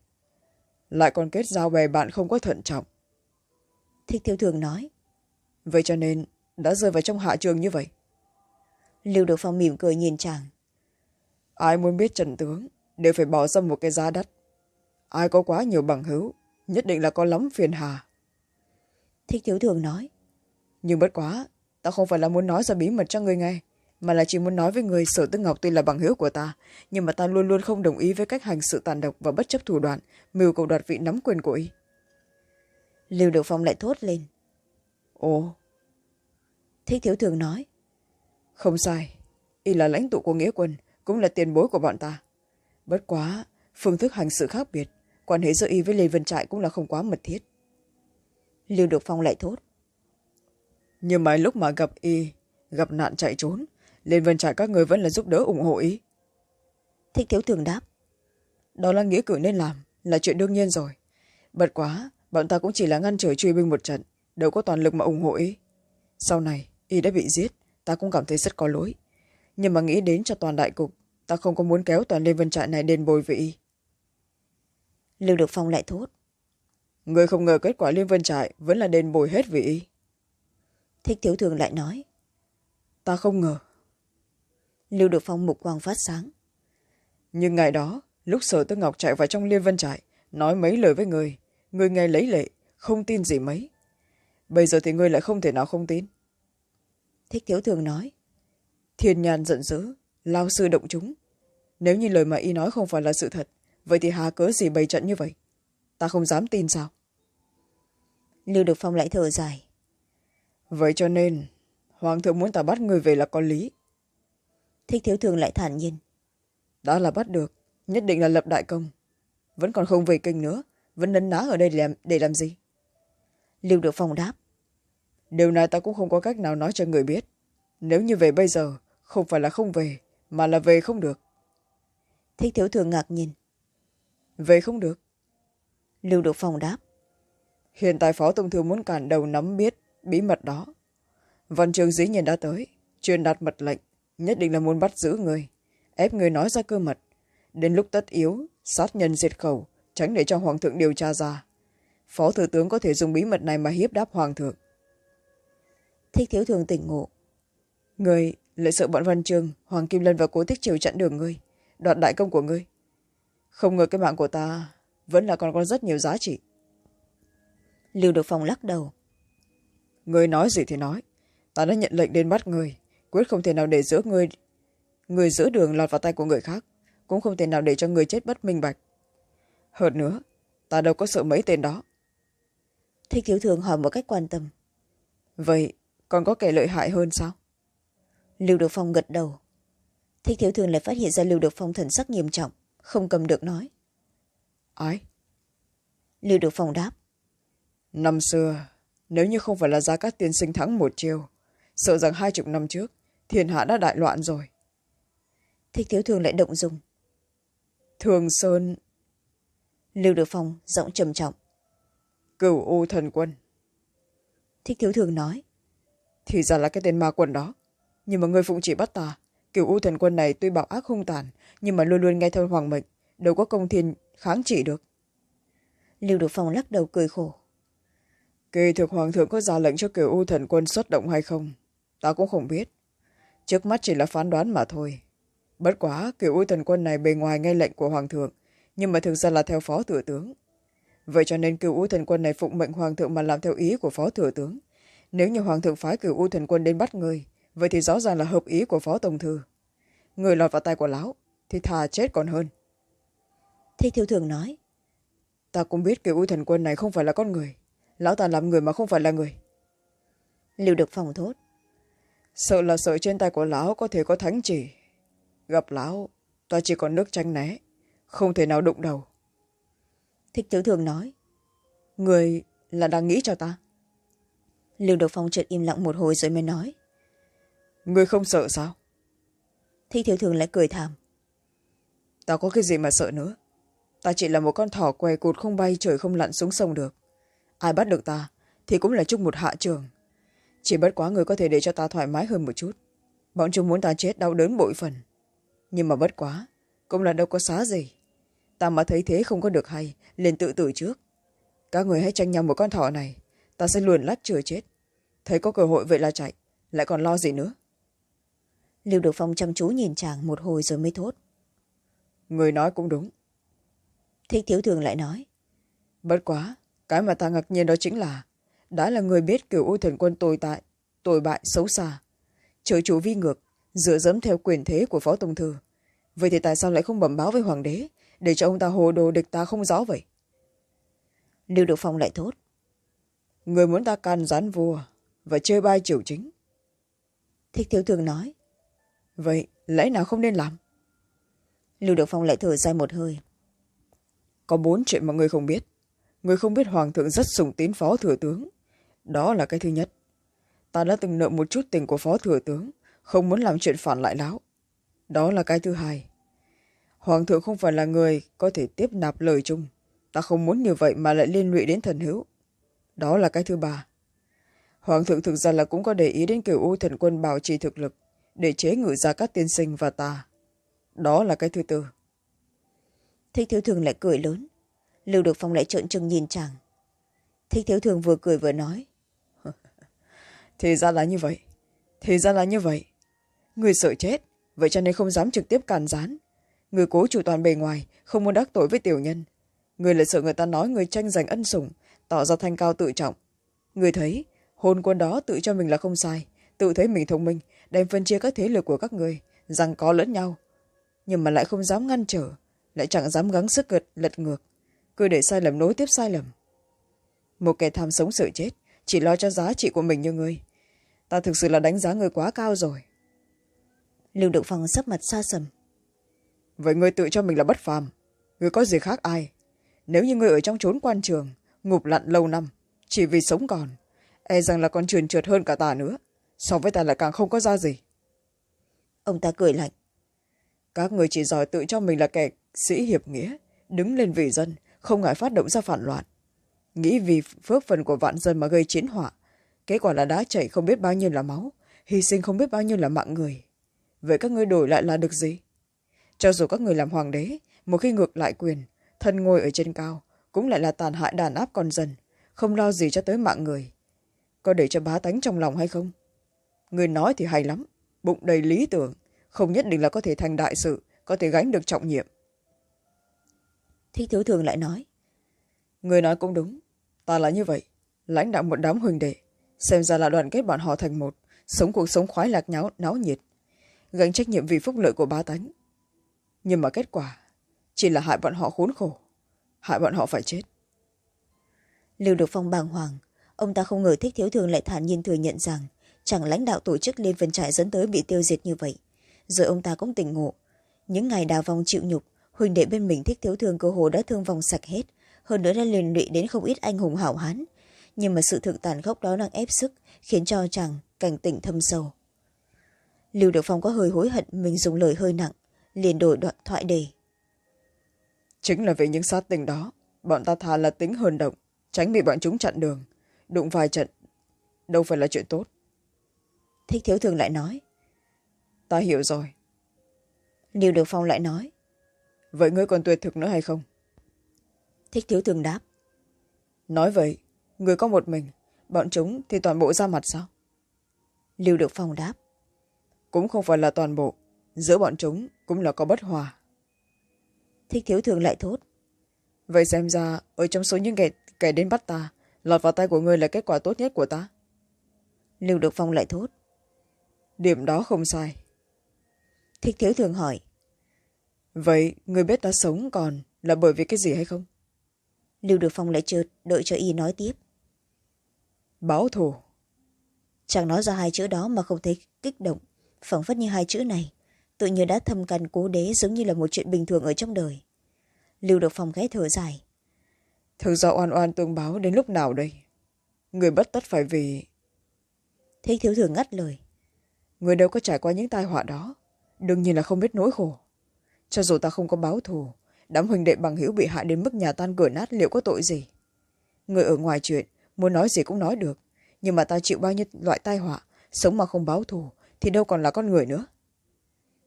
lại còn kết giao bè bạn không có thận trọng. Thích thiếu thường nói. Vậy cho nên đã rơi vào trong hạ trường như vậy. Lưu được phong mỉm cười nhìn chàng. Ai muốn biết trần tướng đều phải bỏ ra một cái giá đắt. Ai có quá nhiều bằng hữu nhất định là có lắm phiền hà. Thích thiếu thường nói. Nhưng bất quá ta không phải là muốn nói ra bí mật cho người nghe mà là chỉ muốn nói với người sở tư ngọc tuy là bằng hữu của ta nhưng mà ta luôn luôn không đồng ý với cách hành sự tàn độc và bất chấp thủ đoạn mưu cầu đoạt vị nắm quyền của y. Lưu được phong lại thốt lên. Ồ. Thích thiếu thường nói. Không sai. Y là lãnh tụ của nghĩa quân cũng là tiền bối của bọn ta. Bất quá phương thức hành sự khác biệt quan hệ giữa y với lê vân trại cũng là không quá mật thiết. Lưu được phong lại thốt. Nhưng mà lúc mà gặp y gặp nạn chạy trốn lên vân trại các người vẫn là giúp đỡ ủng hộ ý. Thích thiếu thường đáp. Đó là nghĩa cử nên làm là chuyện đương nhiên rồi. Bật quá bọn ta cũng chỉ là ngăn trở truy binh một trận đâu có toàn lực mà ủng hộ ý. Sau này y đã bị giết ta cũng cảm thấy rất có lỗi. Nhưng mà nghĩ đến cho toàn đại cục ta không có muốn kéo toàn lên vân trại này đền bồi y. Lưu được phong lại thốt. Người không ngờ kết quả liên vân trại vẫn là đền bồi hết y. Thích thiếu thường lại nói. Ta không ngờ lưu được phong mục quang phát sáng. Nhưng ngày đó lúc sở tư ngọc chạy vào trong liên vân trại nói mấy lời với người. Người nghe lấy lệ không tin gì mấy. Bây giờ thì ngươi lại không thể nào không tin. Thích thiếu thường nói thiên nhàn giận dữ lao sư động chúng. Nếu như lời mà y nói không phải là sự thật vậy thì hà cớ gì bày trận như vậy? Ta không dám tin sao? Lưu được phong lại thở dài. Vậy cho nên hoàng thượng muốn ta bắt người về là có lý thích thiếu thường lại thản nhiên. Đã là bắt được nhất định là lập đại công. Vẫn còn không về kinh nữa vẫn nấn ná ở đây để làm, để làm gì? Lưu được phong đáp. Điều này ta cũng không có cách nào nói cho người biết. Nếu như về bây giờ không phải là không về mà là về không được. Thích thiếu thường ngạc nhìn về không được. Lưu được phong đáp. Hiện tại phó tổng thư muốn cản đầu nắm biết bí mật đó. Văn trường dĩ nhiên đã tới truyền đạt mật lệnh nhất định là muốn bắt giữ người. Ép người nói ra cơ mật. Đến lúc tất yếu sát nhân diệt khẩu tránh để cho hoàng thượng điều tra ra. Phó thủ tướng có thể dùng bí mật này mà hiếp đáp hoàng thượng. Thích thiếu thường tỉnh ngộ. Người lại sợ bọn văn trường hoàng kim lân và cố thích triều chặn đường ngươi đoạt đại công của ngươi. Không ngờ cái mạng của ta vẫn là còn có rất nhiều giá trị. Lưu được phong lắc đầu. Người nói gì thì nói ta đã nhận lệnh đến bắt người quyết không thể nào để giữa người người giữa đường lọt vào tay của người khác cũng không thể nào để cho người chết bất minh bạch. Hơn nữa ta đâu có sợ mấy tên đó. Thích thiếu thường hỏi một cách quan tâm. Vậy còn có kẻ lợi hại hơn sao? Lưu được phong gật đầu. Thích thiếu thường lại phát hiện ra lưu được phong thần sắc nghiêm trọng không cầm được nói. Ai? Lưu được phong đáp. Năm xưa nếu như không phải là gia cát tiên sinh thắng một chiêu sợ rằng hai chục năm trước thiên hạ đã đại loạn rồi. Thích thiếu thường lại động dùng thường sơn. Lưu được phong giọng trầm trọng. Cửu u thần quân. Thích thiếu thường nói. Thì ra là cái tên ma quân đó. Nhưng mà người phụng chỉ bắt ta. Cửu u thần quân này tuy bạo ác hung tàn nhưng mà luôn luôn nghe theo hoàng mệnh đâu có công thiên kháng trị được. Lưu được phong lắc đầu cười khổ. Kỳ thực hoàng thượng có ra lệnh cho cửu u thần quân xuất động hay không ta cũng không biết trước mắt chỉ là phán đoán mà thôi. Bất quá cửu u thần quân này bề ngoài nghe lệnh của hoàng thượng nhưng mà thực ra là theo phó thừa tướng. Vậy cho nên cửu u thần quân này phụng mệnh hoàng thượng mà làm theo ý của phó thừa tướng. Nếu như hoàng thượng phái cửu u thần quân đến bắt người vậy thì rõ ràng là hợp ý của phó tổng thư. Người lọt vào tay của lão thì thà chết còn hơn. Thích thiếu thường nói ta cũng biết cửu u thần quân này không phải là con người. Lão ta làm người mà không phải là người. Lưu được phòng thốt sợ là sợ trên tay của lão có thể có thánh chỉ. Gặp lão ta chỉ còn nước tranh né không thể nào đụng đầu. Thích thiếu thường nói người là đang nghĩ cho ta. Lưu được phong chợt im lặng một hồi rồi mới nói người không sợ sao? Thích thiếu thường lại cười thảm ta có cái gì mà sợ nữa? Ta chỉ là một con thỏ què cụt không bay trời không lặn xuống sông được. Ai bắt được ta thì cũng là chung một hạ trường chỉ bất quá người có thể để cho ta thoải mái hơn một chút. Bọn chúng muốn ta chết đau đớn bội phần. Nhưng mà bất quá cũng là đâu có xá gì. Ta mà thấy thế không có được hay liền tự tử trước. Các người hãy tranh nhau một con thỏ này ta sẽ luồn lách chừa chết. Thấy có cơ hội vậy là chạy lại còn lo gì nữa? Lưu được phong chăm chú nhìn chàng một hồi rồi mới thốt. Người nói cũng đúng. Thích thiếu thường lại nói. Bất quá cái mà ta ngạc nhiên đó chính là đã là người biết kiểu u thần quân tồi tại tồi bại xấu xa. Trời chủ vi ngược dựa dẫm theo quyền thế của phó tổng thư. Vậy thì tại sao lại không bẩm báo với hoàng đế để cho ông ta hồ đồ địch ta không rõ vậy? Lưu được phong lại thốt. Người muốn ta can gián vua và chơi bai triều chính. Thích thiếu thường nói. Vậy lẽ nào không nên làm? Lưu được phong lại thở dài một hơi. Có bốn chuyện mà người không biết. Người không biết hoàng thượng rất sùng tín phó thừa tướng đó là cái thứ nhất. Ta đã từng nợ một chút tình của phó thừa tướng, không muốn làm chuyện phản lại lão. Đó là cái thứ hai. Hoàng thượng không phải là người có thể tiếp nạp lời chung. Ta không muốn như vậy mà lại liên lụy đến thần hữu. Đó là cái thứ ba. Hoàng thượng thực ra là cũng có để ý đến kiểu u thần quân bảo trì thực lực, để chế ngự ra các tiên sinh và ta. Đó là cái thứ tư. Thích thiếu thường lại cười lớn. Lưu được phong lại trợn trừng nhìn chàng. Thích thiếu thường vừa cười vừa nói thì ra là như vậy. Thì ra là như vậy. Người sợ chết, vậy cho nên không dám trực tiếp càn rán người cố chủ toàn bề ngoài, không muốn đắc tội với tiểu nhân. Người lại sợ người ta nói người tranh giành ân sủng, tỏ ra thanh cao tự trọng. Người thấy, hôn quân đó tự cho mình là không sai. Tự thấy mình thông minh, đem phân chia các thế lực của các người, rằng có lẫn nhau. Nhưng mà lại không dám ngăn trở, lại chẳng dám gắng sức gật, lật ngược. Cứ để sai lầm nối tiếp sai lầm. Một kẻ tham sống sợ chết, chỉ lo cho giá trị của mình như ngươi ta thực sự là đánh giá ngươi quá cao rồi. Lưu được phong sắp mặt xa sầm. Vậy ngươi tự cho mình là bất phàm. Ngươi có gì khác ai? Nếu như người ở trong trốn quan trường ngục lặn lâu năm chỉ vì sống còn e rằng là còn truyền trượt hơn cả ta nữa. So với ta lại càng không có ra gì. Ông ta cười lạnh. Các người chỉ giỏi tự cho mình là kẻ sĩ hiệp nghĩa đứng lên vì dân không ngại phát động ra phản loạn. Nghĩ vì phước phần của vạn dân mà gây chiến họa kết quả là đã chảy không biết bao nhiêu là máu hy sinh không biết bao nhiêu là mạng người. Vậy các ngươi đổi lại là được gì? Cho dù các người làm hoàng đế một khi ngược lại quyền thân ngồi ở trên cao cũng lại là tàn hại đàn áp con dân không lo gì cho tới mạng người. Có để cho bá tánh trong lòng hay không? Người nói thì hay lắm bụng đầy lý tưởng không nhất định là có thể thành đại sự có thể gánh được trọng nhiệm. Thích thiếu thường lại nói người nói cũng đúng ta là như vậy lãnh đạo một đám huỳnh đệ xem ra là đoàn kết bọn họ thành một. Sống cuộc sống khoái lạc nháo, náo nhiệt. Gánh trách nhiệm vì phúc lợi của bá tánh. Nhưng mà kết quả, chỉ là hại bọn họ khốn khổ. Hại bọn họ phải chết. Lưu được phong bàng hoàng. Ông ta không ngờ thích thiếu thường lại thản nhiên thừa nhận rằng, chẳng lãnh đạo tổ chức liên vân trại dẫn tới bị tiêu diệt như vậy. Rồi ông ta cũng tỉnh ngộ. Những ngày đào vong chịu nhục huỳnh đệ bên mình thích thiếu thường cơ hồ đã thương vong sạch hết. Hơn nữa đã liên lụy đến không ít anh hùng hảo hán nhưng mà sự thực tàn khốc đó đang ép sức khiến cho chàng cảnh tỉnh thâm sâu. Lưu được phong có hơi hối hận mình dùng lời hơi nặng liền đổi đoạn thoại đề. Chính là vì những sát tình đó bọn ta thà là tính hơn động tránh bị bọn chúng chặn đường. Đụng vài trận đâu phải là chuyện tốt. Thích thiếu thường lại nói. Ta hiểu rồi. Lưu được phong lại nói. Vậy ngươi còn tuyệt thực nữa hay không? Thích thiếu thường đáp. Nói vậy người có một mình bọn chúng thì toàn bộ ra mặt sao? Lưu được phong đáp. Cũng không phải là toàn bộ giữa bọn chúng cũng là có bất hòa. Thích thiếu thường lại thốt. Vậy xem ra ở trong số những kẻ, kẻ đến bắt ta lọt vào tay của ngươi là kết quả tốt nhất của ta. Lưu được phong lại thốt. Điểm đó không sai. Thích thiếu thường hỏi. Vậy người biết ta sống còn là bởi vì cái gì hay không? Lưu được phong lại trượt đợi cho y nói tiếp báo thù. Chàng nói ra hai chữ đó mà không thấy kích động phảng phất như hai chữ này tự như đã thâm căn cố đế giống như là một chuyện bình thường ở trong đời. Lưu được phong ghé thở dài. Thực ra oan oan tương báo đến lúc nào đây? Người bất tất phải vì thích thiếu thường ngắt lời. Người đâu có trải qua những tai họa đó. Đương nhiên là không biết nỗi khổ. Cho dù ta không có báo thù đám huỳnh đệ bằng hữu bị hại đến mức nhà tan cửa nát liệu có tội gì? Người ở ngoài chuyện muốn nói gì cũng nói được. Nhưng mà ta chịu bao nhiêu loại tai họa sống mà không báo thù thì đâu còn là con người nữa.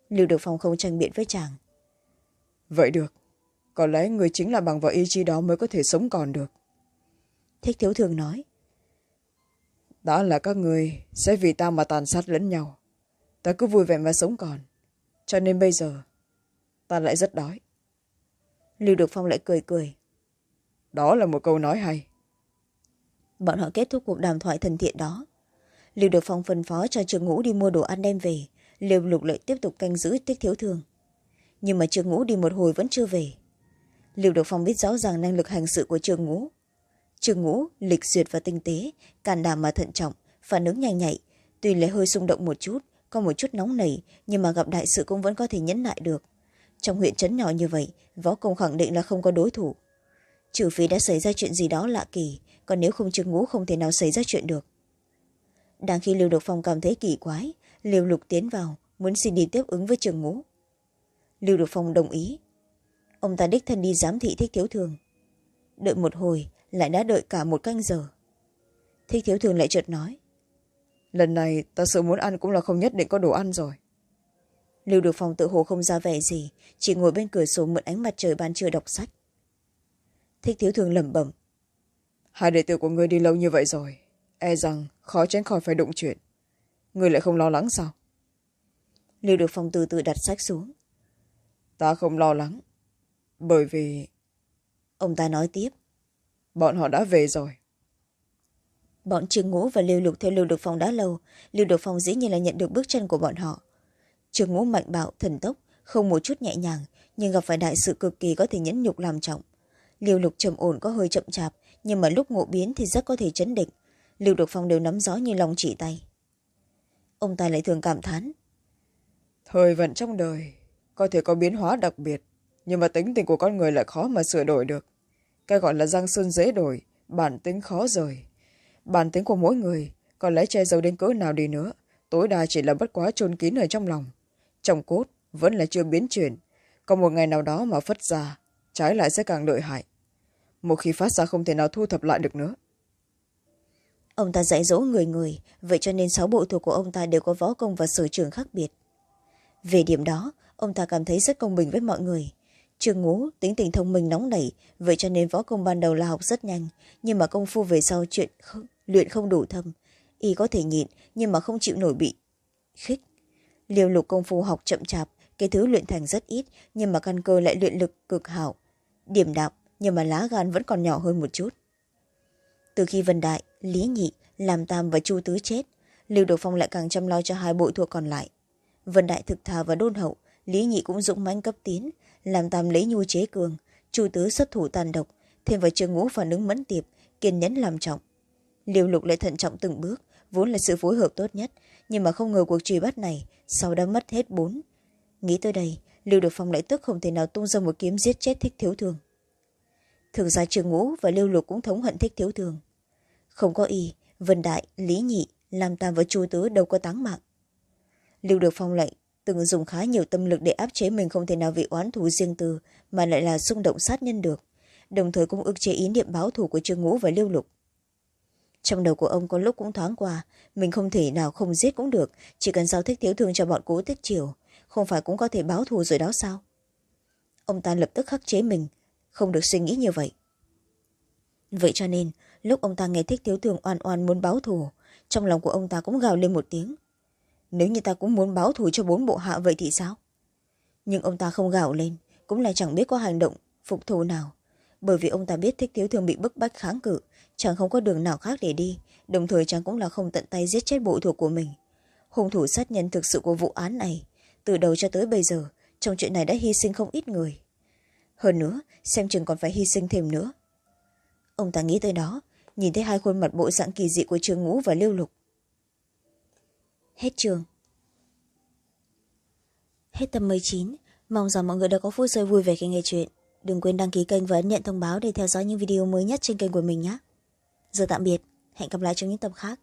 Lưu được phong không tranh biện với chàng. Vậy được. Có lẽ người chính là bằng vào ý chí đó mới có thể sống còn được. Thích thiếu thường nói. Đã là các người sẽ vì ta mà tàn sát lẫn nhau. Ta cứ vui vẻ mà sống còn. Cho nên bây giờ ta lại rất đói. Lưu được phong lại cười cười. Đó là một câu nói hay bọn họ kết thúc cuộc đàm thoại thân thiện đó. Lưu được phong phân phó cho trường ngũ đi mua đồ ăn đem về liều lục lợi tiếp tục canh giữ tích thiếu thường nhưng mà trường ngũ đi một hồi vẫn chưa về. Lưu được phong biết rõ ràng năng lực hành sự của trường ngũ. Trường ngũ lịch duyệt và tinh tế càn đảm mà thận trọng, phản ứng nhanh nhạy. Tuy lại hơi xung động một chút, có một chút nóng nảy, nhưng mà gặp đại sự cũng vẫn có thể nhẫn nại được. Trong huyện trấn nhỏ như vậy, võ công khẳng định là không có đối thủ. Trừ phi đã xảy ra chuyện gì đó lạ kỳ còn nếu không trường ngũ không thể nào xảy ra chuyện được. Đang khi lưu độc phong cảm thấy kỳ quái liều lục tiến vào muốn xin đi tiếp ứng với trường ngũ. Lưu độc phong đồng ý. Ông ta đích thân đi giám thị thích thiếu thường. Đợi một hồi lại đã đợi cả một canh giờ. Thích thiếu thường lại chợt nói lần này ta sợ muốn ăn cũng là không nhất định có đồ ăn rồi. Lưu được phòng tự hồ không ra vẻ gì chỉ ngồi bên cửa sổ mượn ánh mặt trời ban trưa đọc sách. Thích thiếu thường lẩm bẩm hai đệ tử của ngươi đi lâu như vậy rồi e rằng khó tránh khỏi phải đụng chuyện. Ngươi lại không lo lắng sao? Lưu được phòng từ từ đặt sách xuống. Ta không lo lắng bởi vì ông ta nói tiếp. bọn họ đã về rồi. Bọn trương ngũ và lưu lục theo lưu được phòng đã lâu lưu được phòng dĩ nhiên là nhận được bước chân của bọn họ. Trương ngũ mạnh bạo thần tốc không một chút nhẹ nhàng nhưng gặp phải đại sự cực kỳ có thể nhẫn nhục làm trọng. Lưu lục trầm ổn có hơi chậm chạp nhưng mà lúc ngộ biến thì rất có thể chấn định. Lưu được phong đều nắm rõ như lòng chỉ tay. Ông ta lại thường cảm thán. Thời vận trong đời, có thể có biến hóa đặc biệt, nhưng mà tính tình của con người lại khó mà sửa đổi được. Cái gọi là giang sơn dễ đổi, bản tính khó rời. Bản tính của mỗi người còn lấy che giấu đến cỡ nào đi nữa, tối đa chỉ là bất quá chôn kín ở trong lòng. Trong cốt, vẫn là chưa biến chuyển. Còn một ngày nào đó mà phất ra, trái lại sẽ càng lợi hại một khi phát ra không thể nào thu thập lại được nữa. Ông ta dạy dỗ người người vậy cho nên sáu bộ thuộc của ông ta đều có võ công và sở trường khác biệt. Về điểm đó ông ta cảm thấy rất công bình với mọi người. Trương ngũ tính tình thông minh nóng nảy vậy cho nên võ công ban đầu là học rất nhanh nhưng mà công phu về sau chuyện không, luyện không đủ thâm. Y có thể nhịn nhưng mà không chịu nổi bị khích. Liều lục công phu học chậm chạp cái thứ luyện thành rất ít nhưng mà căn cơ lại luyện lực cực hảo. Điểm đạm nhưng mà lá gan vẫn còn nhỏ hơn một chút. Từ khi vân đại, lý nhị làm tam và chu tứ chết, lưu độc phong lại càng chăm lo cho hai bội thuộc còn lại. Vân đại thực thà và đôn hậu, lý nhị cũng dũng mãnh cấp tiến làm tam lấy nhu chế cường, chu tứ xuất thủ tàn độc, thêm vào trường ngũ phản ứng mẫn tiệp, kiên nhẫn làm trọng. Liều lục lại thận trọng từng bước, vốn là sự phối hợp tốt nhất, nhưng mà không ngờ cuộc truy bắt này sau đã mất hết bốn. Nghĩ tới đây, lưu được phong lại tức không thể nào tung ra một kiếm giết chết thích thiếu thường thường gia trường ngũ và lưu lục cũng thống hận thích thiếu thường. Không có y, vân đại, lý nhị làm tam và chu tứ đâu có táng mạng. Lưu được phong lệnh, từng dùng khá nhiều tâm lực để áp chế mình không thể nào vì oán thù riêng tư, mà lại là xung động sát nhân được. Đồng thời cũng ức chế ý niệm báo thù của trương ngũ và lưu lục. Trong đầu của ông có lúc cũng thoáng qua, mình không thể nào không giết cũng được, chỉ cần giao thích thiếu thương cho bọn cố tích chiều không phải cũng có thể báo thù rồi đó sao? Ông ta lập tức khắc chế mình không được suy nghĩ như vậy. Vậy cho nên, lúc ông ta nghe thích thiếu thường oan oan muốn báo thù, trong lòng của ông ta cũng gào lên một tiếng. Nếu như ta cũng muốn báo thù cho bốn bộ hạ vậy thì sao? Nhưng ông ta không gào lên, cũng là chẳng biết có hành động, phục thù nào. Bởi vì ông ta biết thích thiếu thường bị bức bách kháng cự, chẳng không có đường nào khác để đi, đồng thời chàng cũng là không tận tay giết chết bộ thuộc của mình. Hung thủ sát nhân thực sự của vụ án này, từ đầu cho tới bây giờ, trong chuyện này đã hy sinh không ít người hơn nữa, xem chừng còn phải hy sinh thêm nữa. Ông ta nghĩ tới đó, nhìn thấy hai khuôn mặt bộ dạng kỳ dị của trương ngũ và lưu lục. Hết trường. Hết tập mười chín, mong rằng mọi người đã có phút giây vui vẻ khi nghe chuyện. Đừng quên đăng ký kênh và ấn nhận thông báo để theo dõi những video mới nhất trên kênh của mình nhé. Giờ tạm biệt, hẹn gặp lại trong những tập khác.